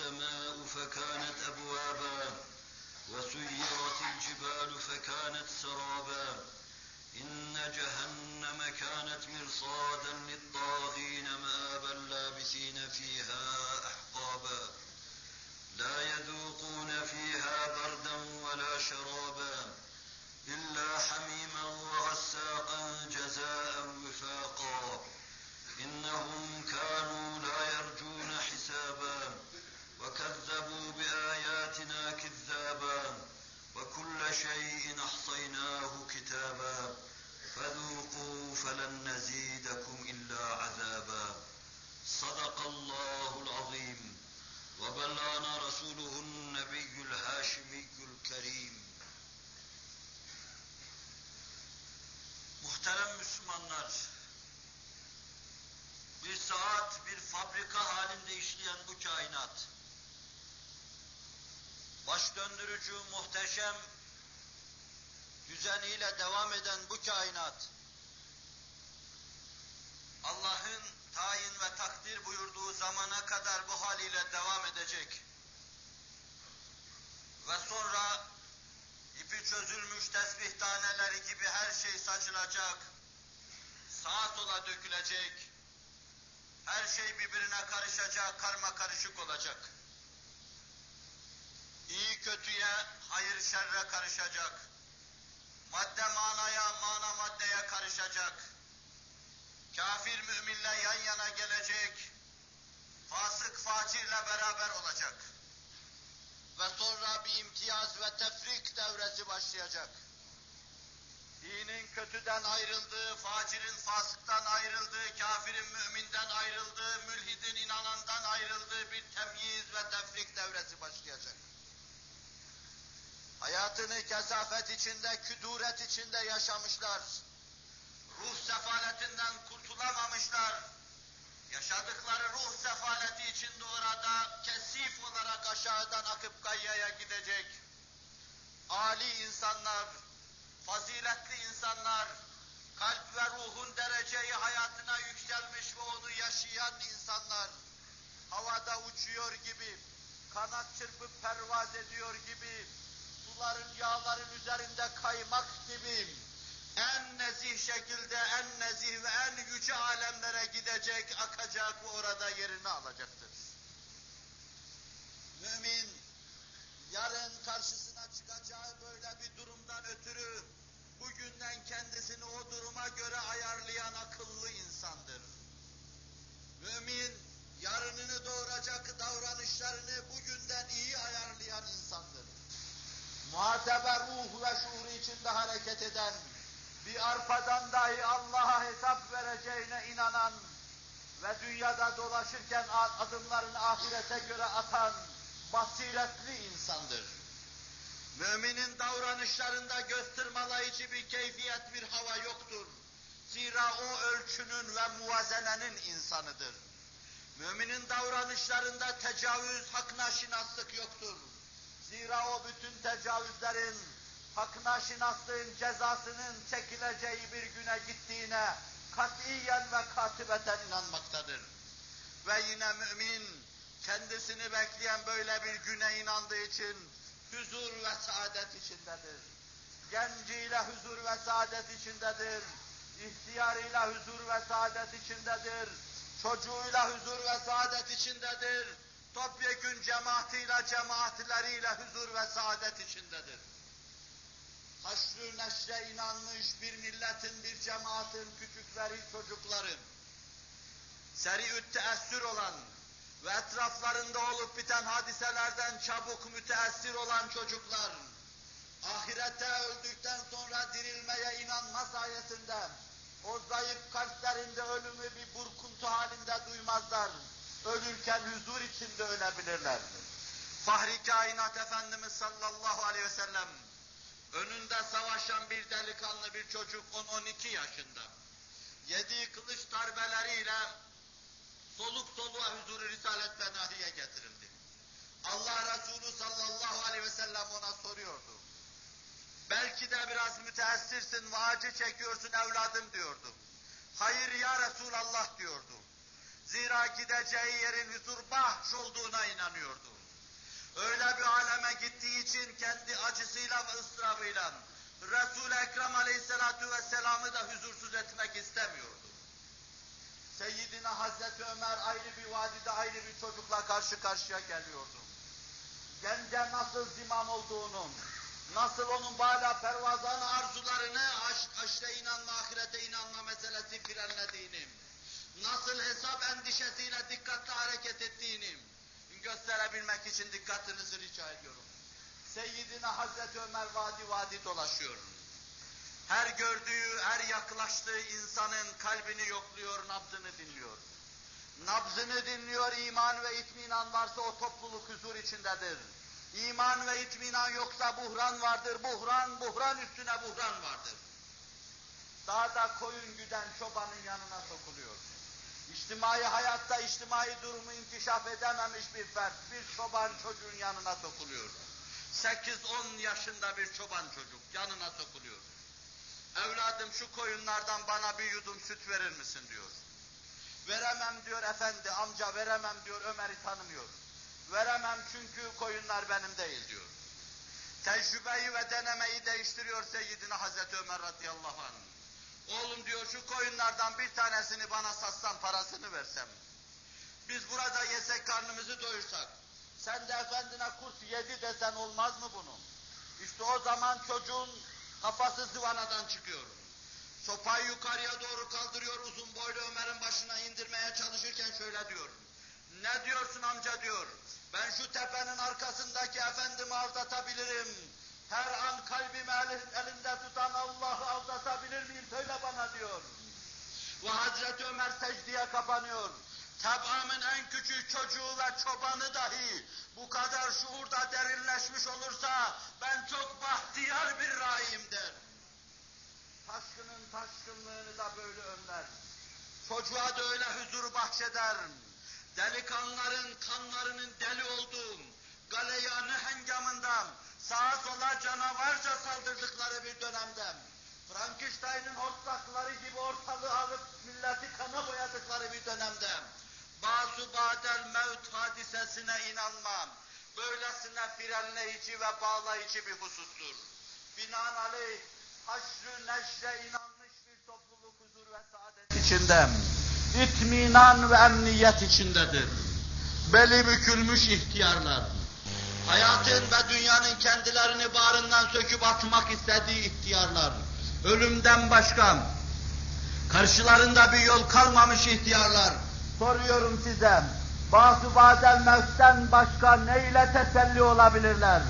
السماء فكانت أبوابا وسيرت الجبال فكانت سرابا إن جهنم كانت مرصادا للطاغين مآبا لابثين فيها أحقابا لا يذوقون فيها بردا ولا شرابا إلا حميما وغساقا جزاء وفاقا إنهم كانوا لا وكذبوا بآياتنا كذابا وكل شيء أحصيناه كتابا فذوقوا فلن نزيدكم إلا عذابا. صدق الله العظيم. وبلغنا رسوله النبي الهاشمي الكريم. Muhterem Müslümanlar, bir saat bir fabrika halinde işleyen bu kainat, baş döndürücü, muhteşem düzeniyle devam eden bu kainat, Allah'ın tayin ve takdir buyurduğu zamana kadar bu haliyle devam edecek. Ve sonra ipi çözülmüş tesbih taneleri gibi her şey saçılacak, sağa sola dökülecek, her şey birbirine karışacak, karma karışık olacak iyi kötüye, hayır şerre karışacak. Madde manaya, mana maddeye karışacak. Kafir müminle yan yana gelecek. Fasık facirle beraber olacak. Ve sonra bir imtiyaz ve tefrik devresi başlayacak. Dinin kötüden ayrıldığı, facirin fasıktan ayrıldığı, kafirin müminden ayrıldığı, mülhidin inanandan ayrıldığı bir temyiz ve tefrik devresi başlayacak hayatını kesafet içinde, küduret içinde yaşamışlar. Ruh sefaletinden kurtulamamışlar. Yaşadıkları ruh sefaleti içinde orada kesif olarak aşağıdan akıp kayyaya gidecek. Ali insanlar, faziletli insanlar, kalp ve ruhun dereceyi hayatına yükselmiş ve onu yaşayan insanlar, havada uçuyor gibi, kanat çırpıp pervaz ediyor gibi, suların, yağların üzerinde kaymak gibi en nezih şekilde en nezih ve en yüce alemlere gidecek, akacak ve orada yerini alacaktır. Mümin, yarın karşısına çıkacağı böyle bir durumdan ötürü, bugünden kendisini o duruma göre ayarlayan akıllı insandır. Mümin, yarınını doğuracak davranışlarını bugünden iyi ayarlayan insandır muhatebe ruh ve şuuru içinde hareket eden, bir arpadan dahi Allah'a hesap vereceğine inanan, ve dünyada dolaşırken adımlarını ahirete göre atan basiretli insandır. Müminin davranışlarında göstermalayıcı bir keyfiyet, bir hava yoktur. Zira o ölçünün ve muvazenenin insanıdır. Müminin davranışlarında tecavüz, hak naşinaslık yoktur. Zira o bütün tecavüzlerin, hak naşinaslığın cezasının çekileceği bir güne gittiğine katiyen ve katibeten inanmaktadır. Ve yine mümin kendisini bekleyen böyle bir güne inandığı için huzur ve saadet içindedir. Genciyle huzur ve saadet içindedir. İhtiyarıyla huzur ve saadet içindedir. Çocuğuyla huzur ve saadet içindedir. Topyekün cemaatiyle, cemaatleriyle huzur ve saadet içindedir. Haşr-ı neşre inanmış bir milletin, bir cemaatin küçükleri, çocukların, seri teessür olan, ve etraflarında olup biten hadiselerden çabuk müteessir olan çocuklar, ahirete öldükten sonra dirilmeye inanma sayesinde, o zayıf kalplerinde ölümü bir burkuntu halinde duymazlar. Ölürken huzur içinde ölebilirler. Fahri kainat Efendimiz sallallahu aleyhi ve sellem, önünde savaşan bir delikanlı bir çocuk 10-12 yaşında, yediği kılıç darbeleriyle soluk soluğa huzuru Risalet Benahi'ye getirildi. Allah Resulü sallallahu aleyhi ve sellem ona soruyordu. Belki de biraz müteessirsin ve acı çekiyorsun evladım diyordu. Hayır ya Resulallah diyordu. Zira gideceği yerin huzur bahş olduğuna inanıyordu. Öyle bir aleme gittiği için kendi acısıyla ve ıstırabıyla Resul-i Ekrem aleyhissalatu vesselam'ı da huzursuz etmek istemiyordu. Seyyidina Hazreti Ömer ayrı bir vadide ayrı bir çocukla karşı karşıya geliyordu. Gence nasıl zimam olduğunu, nasıl onun bala pervazanı arzularını, aşk, aşre inanma, ahirete inanma meselesi frenlediğini, nasıl hesap endişesiyle dikkatli hareket ettiğini gösterebilmek için dikkatinizi rica ediyorum. Seyyidina Hazreti Ömer vadi vadi dolaşıyor her gördüğü, her yaklaştığı insanın kalbini yokluyor, nabzını dinliyor. Nabzını dinliyor, iman ve itminan varsa o topluluk huzur içindedir. İman ve itminan yoksa buhran vardır, buhran, buhran üstüne buhran vardır. Dağda koyun güden çobanın yanına sokuluyor. İçtimai hayatta içtimai durumu inkişaf edememiş bir fert, bir çoban çocuğun yanına sokuluyor. 8-10 yaşında bir çoban çocuk yanına sokuluyor. Evladım şu koyunlardan bana bir yudum süt verir misin diyor. Veremem diyor efendi, amca veremem diyor, Ömer'i tanımıyor. Veremem çünkü koyunlar benim değil diyor. Tecrübeyi ve denemeyi değiştiriyor Seyyidina Hazreti Ömer radıyallahu anh. Oğlum diyor şu koyunlardan bir tanesini bana satsan parasını versem. Biz burada yesek karnımızı doyursak. Sen de efendine kurt yedi desen olmaz mı bunun? İşte o zaman çocuğun Kafası zıvanadan çıkıyor. Sopayı yukarıya doğru kaldırıyor, uzun boylu Ömer'in başına indirmeye çalışırken şöyle diyor. Ne diyorsun amca diyor. Ben şu tepenin arkasındaki efendimi aldatabilirim. Her an kalbimi elinde tutan Allah'ı aldatabilir miyim? Söyle bana diyor. Ve Hazreti Ömer secdeye kapanıyor. Tebamın en küçük çocuğu ve çobanı dahi bu kadar şuurda derinleşmiş olursa ben çok bahtiyar bir rahim der. Taşkının taşkınlığını da böyle önler. Çocuğa da öyle huzur bahşeder. Delikanların kanlarının deli olduğu, galeyanı hengamından sağa sola canavarca saldırdıkları bir dönemde, Frankenstein'ın hortlakları gibi ortalığı alıp milleti kana boyadıkları bir dönemde, Basu badel mevt hadisesine inanmam. Böylesine frenleyici ve bağlayıcı bir husustur. Binaenaleyh haşr neşre inanmış bir topluluk huzur ve saadet içinde, itminan ve emniyet içindedir. Beli bükülmüş ihtiyarlar, hayatın ve dünyanın kendilerini bağrından söküp atmak istediği ihtiyarlar, ölümden başka, karşılarında bir yol kalmamış ihtiyarlar, Soruyorum size, bazı badel mevtten başka neyle teselli olabilirler?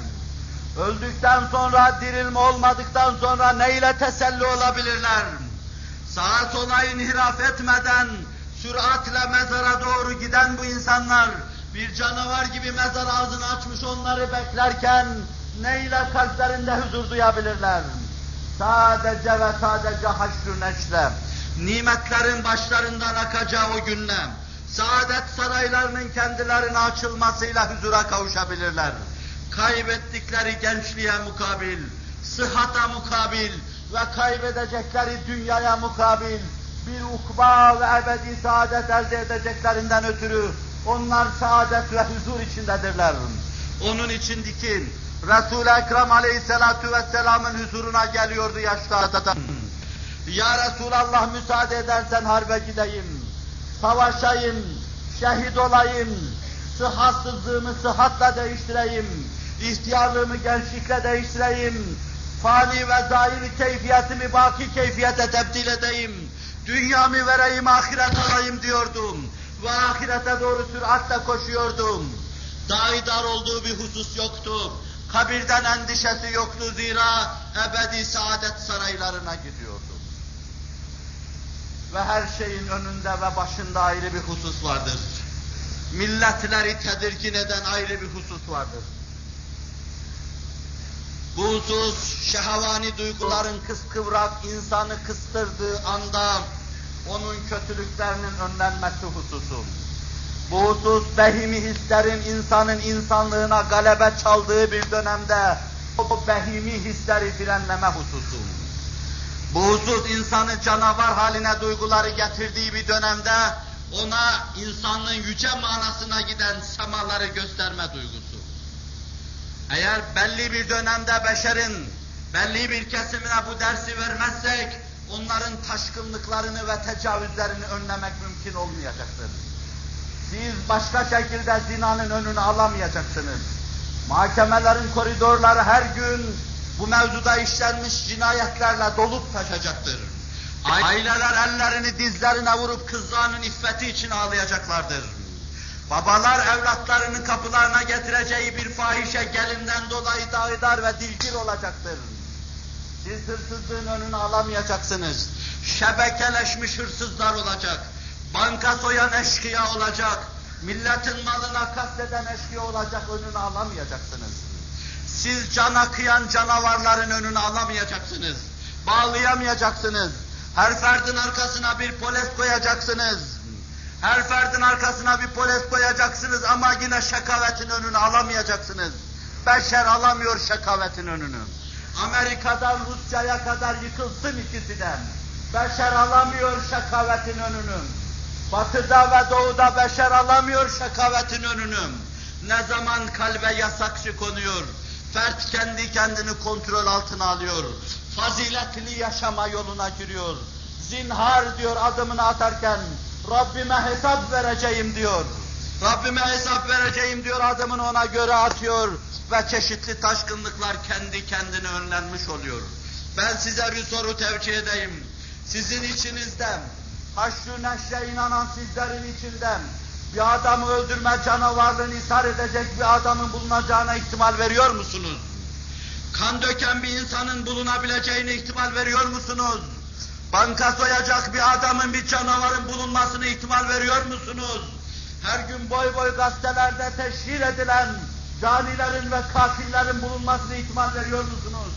Öldükten sonra, dirilme olmadıktan sonra neyle teselli olabilirler? Sağa sola inhiraf etmeden, süratle mezara doğru giden bu insanlar, bir canavar gibi mezar ağzını açmış onları beklerken, neyle kalplerinde huzur duyabilirler? Sadece ve sadece haşr neşre, nimetlerin başlarından akacağı o günle, saadet saraylarının kendilerine açılmasıyla huzura kavuşabilirler. Kaybettikleri gençliğe mukabil, sıhhata mukabil ve kaybedecekleri dünyaya mukabil bir ukba ve ebedi saadet elde edeceklerinden ötürü onlar saadet ve huzur içindedirler. Onun için dikin, Resul-i Ekrem aleyhissalatu vesselamın huzuruna geliyordu yaşlı adam. Ya Resulallah müsaade edersen harbe gideyim, savaşayım, şehit olayım, sıhhatsızlığımı sıhhatla değiştireyim, ihtiyarlığımı gençlikle değiştireyim, fani ve zahiri keyfiyetimi baki keyfiyete tebdil edeyim, dünyamı vereyim, ahiret alayım diyordum. Ve ahirete doğru süratle koşuyordum. Daidar olduğu bir husus yoktu. Kabirden endişesi yoktu zira ebedi saadet saraylarına gidiyordu. Ve her şeyin önünde ve başında ayrı bir husus vardır. Milletleri tedirgin eden ayrı bir husus vardır. Bu husus şehavani duyguların kıskıvrak insanı kıstırdığı anda onun kötülüklerinin önlenmesi hususu. Bu husus behimi hislerin insanın insanlığına galebe çaldığı bir dönemde o behimi hisleri frenleme hususu. Bu husus insanı canavar haline duyguları getirdiği bir dönemde ona insanlığın yüce manasına giden semaları gösterme duygusu. Eğer belli bir dönemde beşerin belli bir kesimine bu dersi vermezsek onların taşkınlıklarını ve tecavüzlerini önlemek mümkün olmayacaktır. Siz başka şekilde zinanın önünü alamayacaksınız. Mahkemelerin koridorları her gün bu mevzuda işlenmiş cinayetlerle dolup taşacaktır. Aileler ellerini dizlerine vurup kızlarının iffeti için ağlayacaklardır. Babalar evlatlarının kapılarına getireceği bir fahişe gelinden dolayı dağıdar ve dilgir olacaktır. Siz hırsızlığın önünü alamayacaksınız. Şebekeleşmiş hırsızlar olacak. Banka soyan eşkıya olacak. Milletin malına kasteden eşkıya olacak, önünü alamayacaksınız. Siz cana kıyan canavarların önünü alamayacaksınız. Bağlayamayacaksınız. Her ferdin arkasına bir polis koyacaksınız. Her ferdin arkasına bir polis koyacaksınız ama yine şekavetin önünü alamayacaksınız. Beşer alamıyor şekavetin önünü. Amerika'dan Rusya'ya kadar yıkılsın ikisinden. Beşer alamıyor şakavetin önünü. Batıda ve doğuda beşer alamıyor şakavetin önünü. Ne zaman kalbe yasakçı konuyor, fert kendi kendini kontrol altına alıyor, faziletli yaşama yoluna giriyor. Zinhar diyor adımını atarken, Rabbime hesap vereceğim diyor. Rabbime hesap vereceğim diyor adımını ona göre atıyor ve çeşitli taşkınlıklar kendi kendine önlenmiş oluyor. Ben size bir soru tevcih edeyim. Sizin içinizden, haşr-ı neşre inanan sizlerin içinden bir adamı öldürme canavarlığını ishar edecek bir adamın bulunacağına ihtimal veriyor musunuz? Kan döken bir insanın bulunabileceğine ihtimal veriyor musunuz? Banka soyacak bir adamın, bir canavarın bulunmasına ihtimal veriyor musunuz? Her gün boy boy gazetelerde teşhir edilen canilerin ve katillerin bulunmasına ihtimal veriyor musunuz?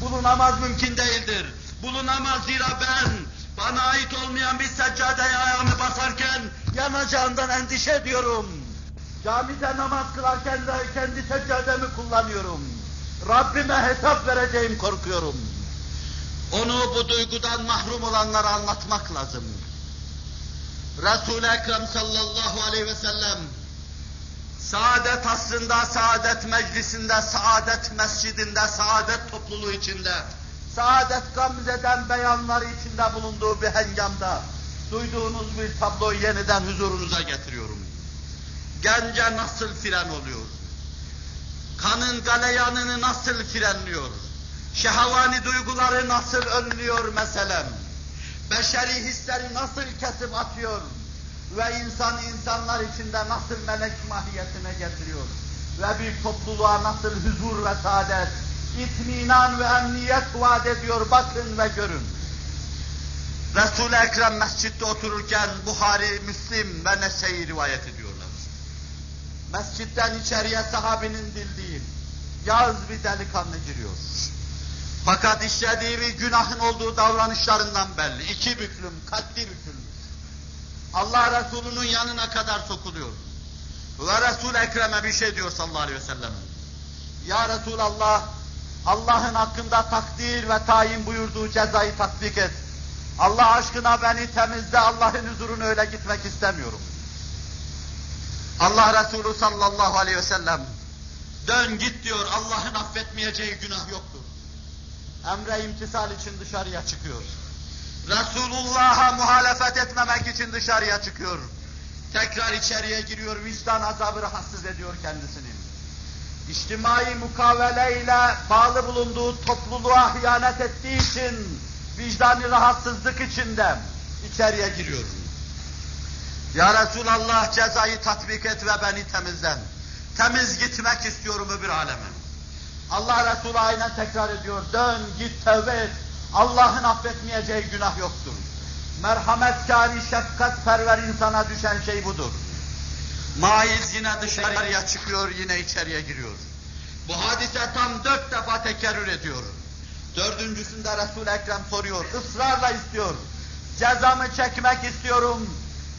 Bulunamaz mümkün değildir. Bulunamaz zira ben bana ait olmayan bir seccadeye ayağımı basarken yanacağından endişe ediyorum. Camide namaz kılarken de kendi seccademi kullanıyorum. Rabbime hesap vereceğim korkuyorum. Onu bu duygudan mahrum olanlara anlatmak lazım. Resul-i Ekrem sallallahu aleyhi ve sellem saadet asrında, saadet meclisinde, saadet mescidinde, saadet topluluğu içinde, saadet gamzeden beyanları içinde bulunduğu bir hengamda duyduğunuz bir tabloyu yeniden huzurunuza getiriyorum. Gence nasıl fren oluyor? Kanın galeyanını nasıl frenliyor? Şehavani duyguları nasıl önlüyor meselem? Beşeri hisleri nasıl kesip atıyor? Ve insan insanlar içinde nasıl melek mahiyetine getiriyor? Ve bir topluluğa nasıl huzur ve saadet, itminan ve emniyet vaat ediyor bakın ve görün. Resul-i Ekrem mescitte otururken Buhari, Müslim ve Nese'yi rivayet ediyorlar. Mescitten içeriye sahabinin bildiği yaz bir delikanlı giriyor. Fakat işlediği bir günahın olduğu davranışlarından belli. İki büklüm, katli bükülmüş. Allah Resulü'nün yanına kadar sokuluyor. Ve Resul-i Ekrem'e bir şey diyor sallallahu aleyhi ve sellem. Ya Resulallah, Allah'ın hakkında takdir ve tayin buyurduğu cezayı tatbik et. Allah aşkına beni temizle, Allah'ın huzuruna öyle gitmek istemiyorum. Allah Resulü sallallahu aleyhi ve sellem, dön git diyor, Allah'ın affetmeyeceği günah yoktur. Emre imtisal için dışarıya çıkıyor. Resulullah'a muhalefet etmemek için dışarıya çıkıyor. Tekrar içeriye giriyor, vicdan azabı rahatsız ediyor kendisini. İçtimai mukavele ile bağlı bulunduğu topluluğa hıyanet ettiği için vicdani rahatsızlık içinde içeriye giriyor. Ya Resulallah cezayı tatbik et ve beni temizlen. Temiz gitmek istiyorum öbür aleme. Allah Resulü aynen tekrar ediyor. Dön git tövbe et. Allah'ın affetmeyeceği günah yoktur. Merhametkari, şefkatperver insana düşen şey budur. Maiz yine dışarıya çıkıyor, yine içeriye giriyor. Bu hadise tam dört defa tekerrür ediyor. Dördüncüsünde Resul-i Ekrem soruyor, ısrarla istiyor. Cezamı çekmek istiyorum.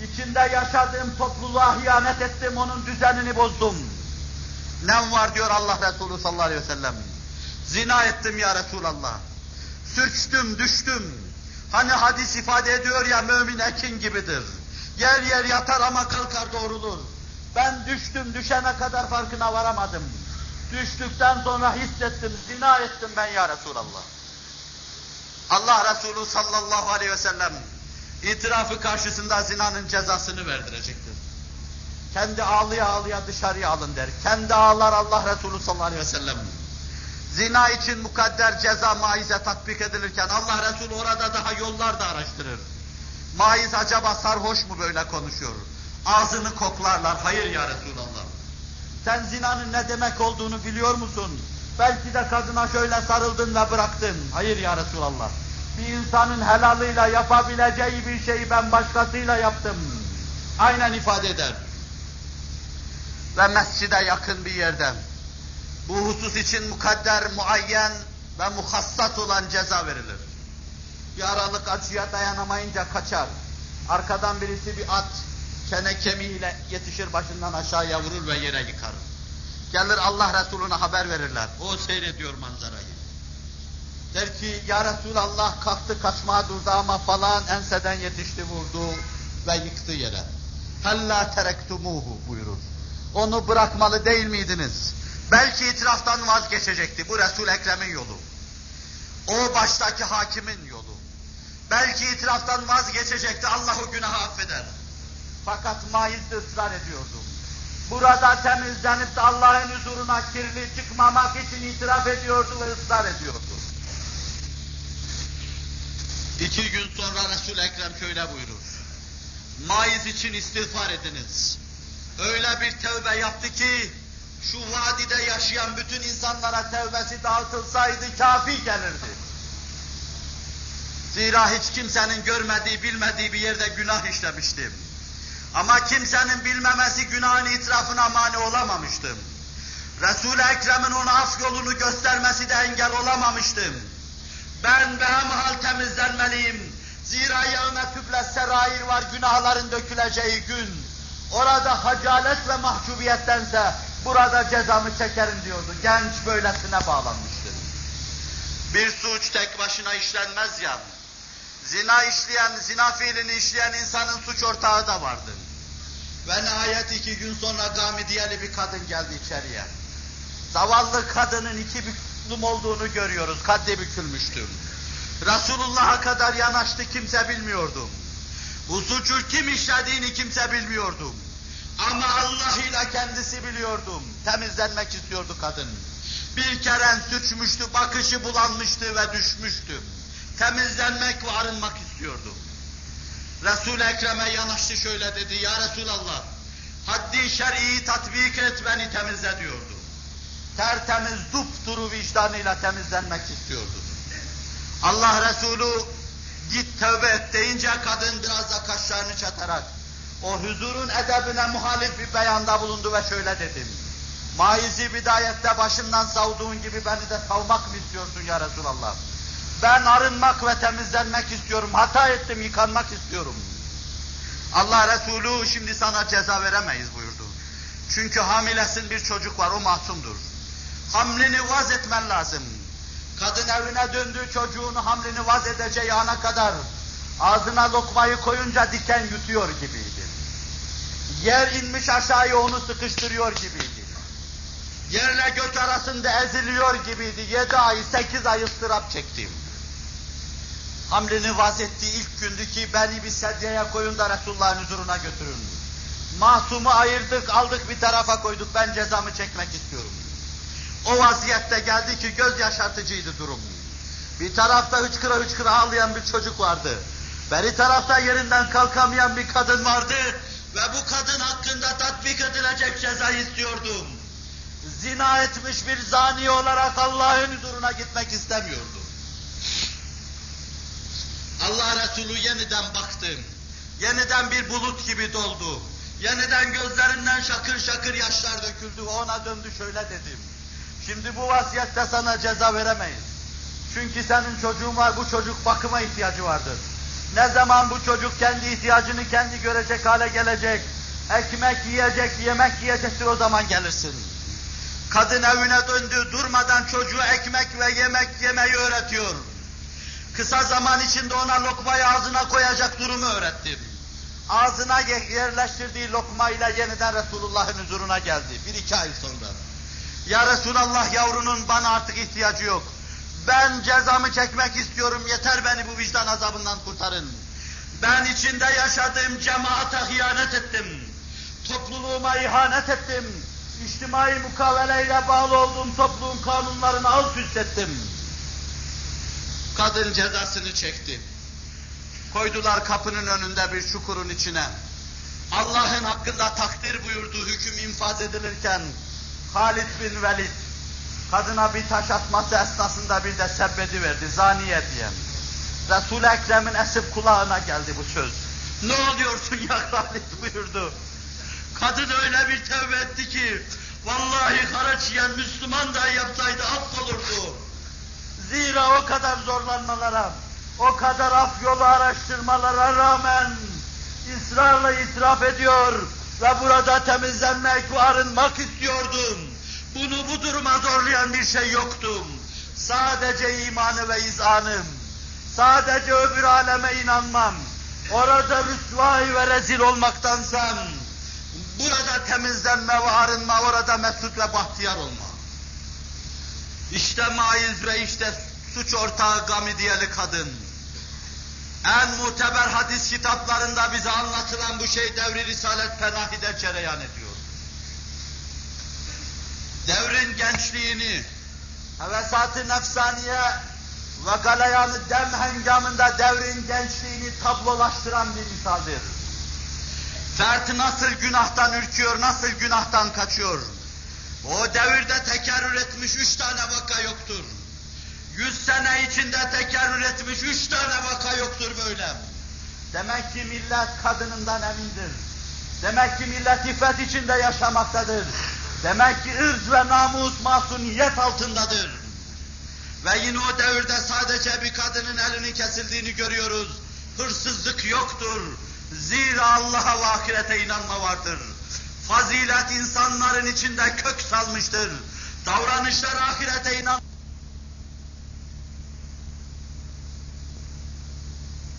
İçinde yaşadığım topluluğa hıyanet ettim, onun düzenini bozdum. Ne var diyor Allah Resulü sallallahu aleyhi ve sellem. Zina ettim ya Resulallah. Sürçtüm, düştüm. Hani hadis ifade ediyor ya mümin ekin gibidir. Yer yer yatar ama kalkar doğrulur. Ben düştüm, düşene kadar farkına varamadım. Düştükten sonra hissettim, zina ettim ben ya Resulallah. Allah Resulü sallallahu aleyhi ve sellem itirafı karşısında zinanın cezasını verdirecektir. Kendi ağlıya ağlıya dışarıya alın der. Kendi ağlar Allah Resulü sallallahu aleyhi ve sellem. Zina için mukadder ceza maize tatbik edilirken Allah Resulü orada daha yollar da araştırır. Maiz acaba sarhoş mu böyle konuşuyor? Ağzını koklarlar. Hayır ya Resulallah. Sen zinanın ne demek olduğunu biliyor musun? Belki de kadına şöyle sarıldın ve bıraktın. Hayır ya Resulallah. Bir insanın helalıyla yapabileceği bir şeyi ben başkasıyla yaptım. Aynen ifade eder. Ve mescide yakın bir yerde. Bu husus için mukadder, muayyen ve muhassat olan ceza verilir. Bir aralık acıya dayanamayınca kaçar. Arkadan birisi bir at, çene kemiğiyle yetişir başından aşağıya vurur ve yere yıkar. Gelir Allah Resulüne haber verirler. O seyrediyor manzarayı. Der ki ya Resulallah kalktı kaçmaya durdu ama falan enseden yetişti vurdu ve yıktı yere. Hella terektumuhu buyurur. Onu bırakmalı değil miydiniz? Belki itiraftan vazgeçecekti. Bu Resul Ekrem'in yolu. O baştaki hakimin yolu. Belki itiraftan vazgeçecekti. Allah o günahı affeder. Fakat maiz de ısrar ediyordu. Burada temizlenip de Allah'ın huzuruna kirli çıkmamak için itiraf ediyordu ve ısrar ediyordu. İki gün sonra Resul Ekrem şöyle buyurur. Maiz için istiğfar ediniz. Öyle bir tövbe yaptı ki şu vadide yaşayan bütün insanlara tevbesi dağıtılsaydı kafi gelirdi. Zira hiç kimsenin görmediği, bilmediği bir yerde günah işlemiştim. Ama kimsenin bilmemesi günahın itirafına mani olamamıştım. Resul-i Ekrem'in ona af yolunu göstermesi de engel olamamıştım. Ben behemhal temizlenmeliyim. Zira yevme tüble serair var günahların döküleceği gün. Orada hacalet ve mahcubiyettense burada cezamı çekerim diyordu. Genç böylesine bağlanmıştı. Bir suç tek başına işlenmez ya. Zina işleyen, zina fiilini işleyen insanın suç ortağı da vardı. Ve nihayet iki gün sonra Gamidiyeli bir kadın geldi içeriye. Zavallı kadının iki büklüm olduğunu görüyoruz. Kaddi bükülmüştü. Resulullah'a kadar yanaştı kimse bilmiyordu. Bu suçu kim işlediğini kimse bilmiyordu. Ama Allah ile kendisi biliyordum. Temizlenmek istiyordu kadın. Bir kere sürçmüştü, bakışı bulanmıştı ve düşmüştü. Temizlenmek ve arınmak istiyordu. Resul-i Ekrem'e yanaştı şöyle dedi, Ya Resulallah, haddi şer'i tatbik et beni temizle diyordu. Tertemiz dupduru vicdanıyla temizlenmek istiyordu. Allah Resulü Git tövbe et deyince kadın biraz da kaşlarını çatarak o huzurun edebine muhalif bir beyanda bulundu ve şöyle dedim. Maizi bidayette başımdan savduğun gibi beni de savmak mı istiyorsun ya Resulallah? Ben arınmak ve temizlenmek istiyorum. Hata ettim, yıkanmak istiyorum. Allah Resulü şimdi sana ceza veremeyiz buyurdu. Çünkü hamilesin bir çocuk var, o masumdur. Hamlini vaz etmen lazım. Kadın evine döndü, çocuğunu hamlini vaz edeceği ana kadar ağzına lokmayı koyunca diken yutuyor gibiydi. Yer inmiş aşağıya onu sıkıştırıyor gibiydi. Yerle gök arasında eziliyor gibiydi. Yedi ay, sekiz ay ıstırap çektim. Hamlini vaz ettiği ilk gündü ki beni bir sedyeye koyun da Resulullah'ın huzuruna götürün. Masumu ayırdık, aldık bir tarafa koyduk, ben cezamı çekmek istiyorum. O vaziyette geldi ki göz yaşartıcıydı durum. Bir tarafta hıçkıra hıçkıra ağlayan bir çocuk vardı. Beri tarafta yerinden kalkamayan bir kadın vardı ve bu kadın hakkında tatbik edilecek ceza istiyordum. Zina etmiş bir zani olarak Allah'ın huzuruna gitmek istemiyordu. Allah Resulü yeniden baktı. Yeniden bir bulut gibi doldu. Yeniden gözlerinden şakır şakır yaşlar döküldü ona döndü şöyle dedim. Şimdi bu vasiyette sana ceza veremeyiz. Çünkü senin çocuğun var, bu çocuk bakıma ihtiyacı vardır. Ne zaman bu çocuk kendi ihtiyacını kendi görecek hale gelecek, ekmek yiyecek, yemek yiyecektir o zaman gelirsin. Kadın evine döndü, durmadan çocuğu ekmek ve yemek yemeyi öğretiyor. Kısa zaman içinde ona lokmayı ağzına koyacak durumu öğrettim. Ağzına yerleştirdiği lokmayla yeniden Resulullah'ın huzuruna geldi. Bir iki ay sonra. Ya Resulallah yavrunun bana artık ihtiyacı yok. Ben cezamı çekmek istiyorum, yeter beni bu vicdan azabından kurtarın. Ben içinde yaşadığım cemaate hıyanet ettim. Topluluğuma ihanet ettim. İçtimai mukaveleyle bağlı olduğum topluluğun kanunlarını alt üst ettim. Kadın cezasını çekti. Koydular kapının önünde bir çukurun içine. Allah'ın hakkında takdir buyurduğu hüküm infaz edilirken Halid bin Velid kadına bir taş atması esnasında bir de sebbedi verdi zaniye diye. Resul-i Ekrem'in esip kulağına geldi bu söz. Ne oluyorsun ya Halid buyurdu. Kadın öyle bir tevbe etti ki vallahi haraç Müslüman da yapsaydı affolurdu. Zira o kadar zorlanmalara, o kadar af yolu araştırmalara rağmen ısrarla itiraf ediyor ve burada temizlenmek ve arınmak istiyordum. Bunu bu duruma zorlayan bir şey yoktu. Sadece imanı ve izanım. Sadece öbür aleme inanmam. Orada rüsvay ve rezil olmaktansa burada temizlenme ve arınma, orada mesut ve bahtiyar olma. İşte maiz ve işte suç ortağı Gamidiyeli kadın. En muteber hadis kitaplarında bize anlatılan bu şey devri Risalet Penahi'de cereyan ediyor. Devrin gençliğini, hevesat-ı nefsaniye ve galayanı dem hengamında devrin gençliğini tablolaştıran bir misaldir. Fert nasıl günahtan ürküyor, nasıl günahtan kaçıyor. O devirde tekerrür etmiş üç tane vaka yoktur. Yüz sene içinde tekerrür etmiş üç tane vaka yoktur böyle. Demek ki millet kadınından emindir. Demek ki millet iffet içinde yaşamaktadır. Demek ki ırz ve namus masuniyet altındadır. Ve yine o devirde sadece bir kadının elinin kesildiğini görüyoruz. Hırsızlık yoktur. Zira Allah'a ve ahirete inanma vardır. Fazilet insanların içinde kök salmıştır. Davranışlar ahirete inan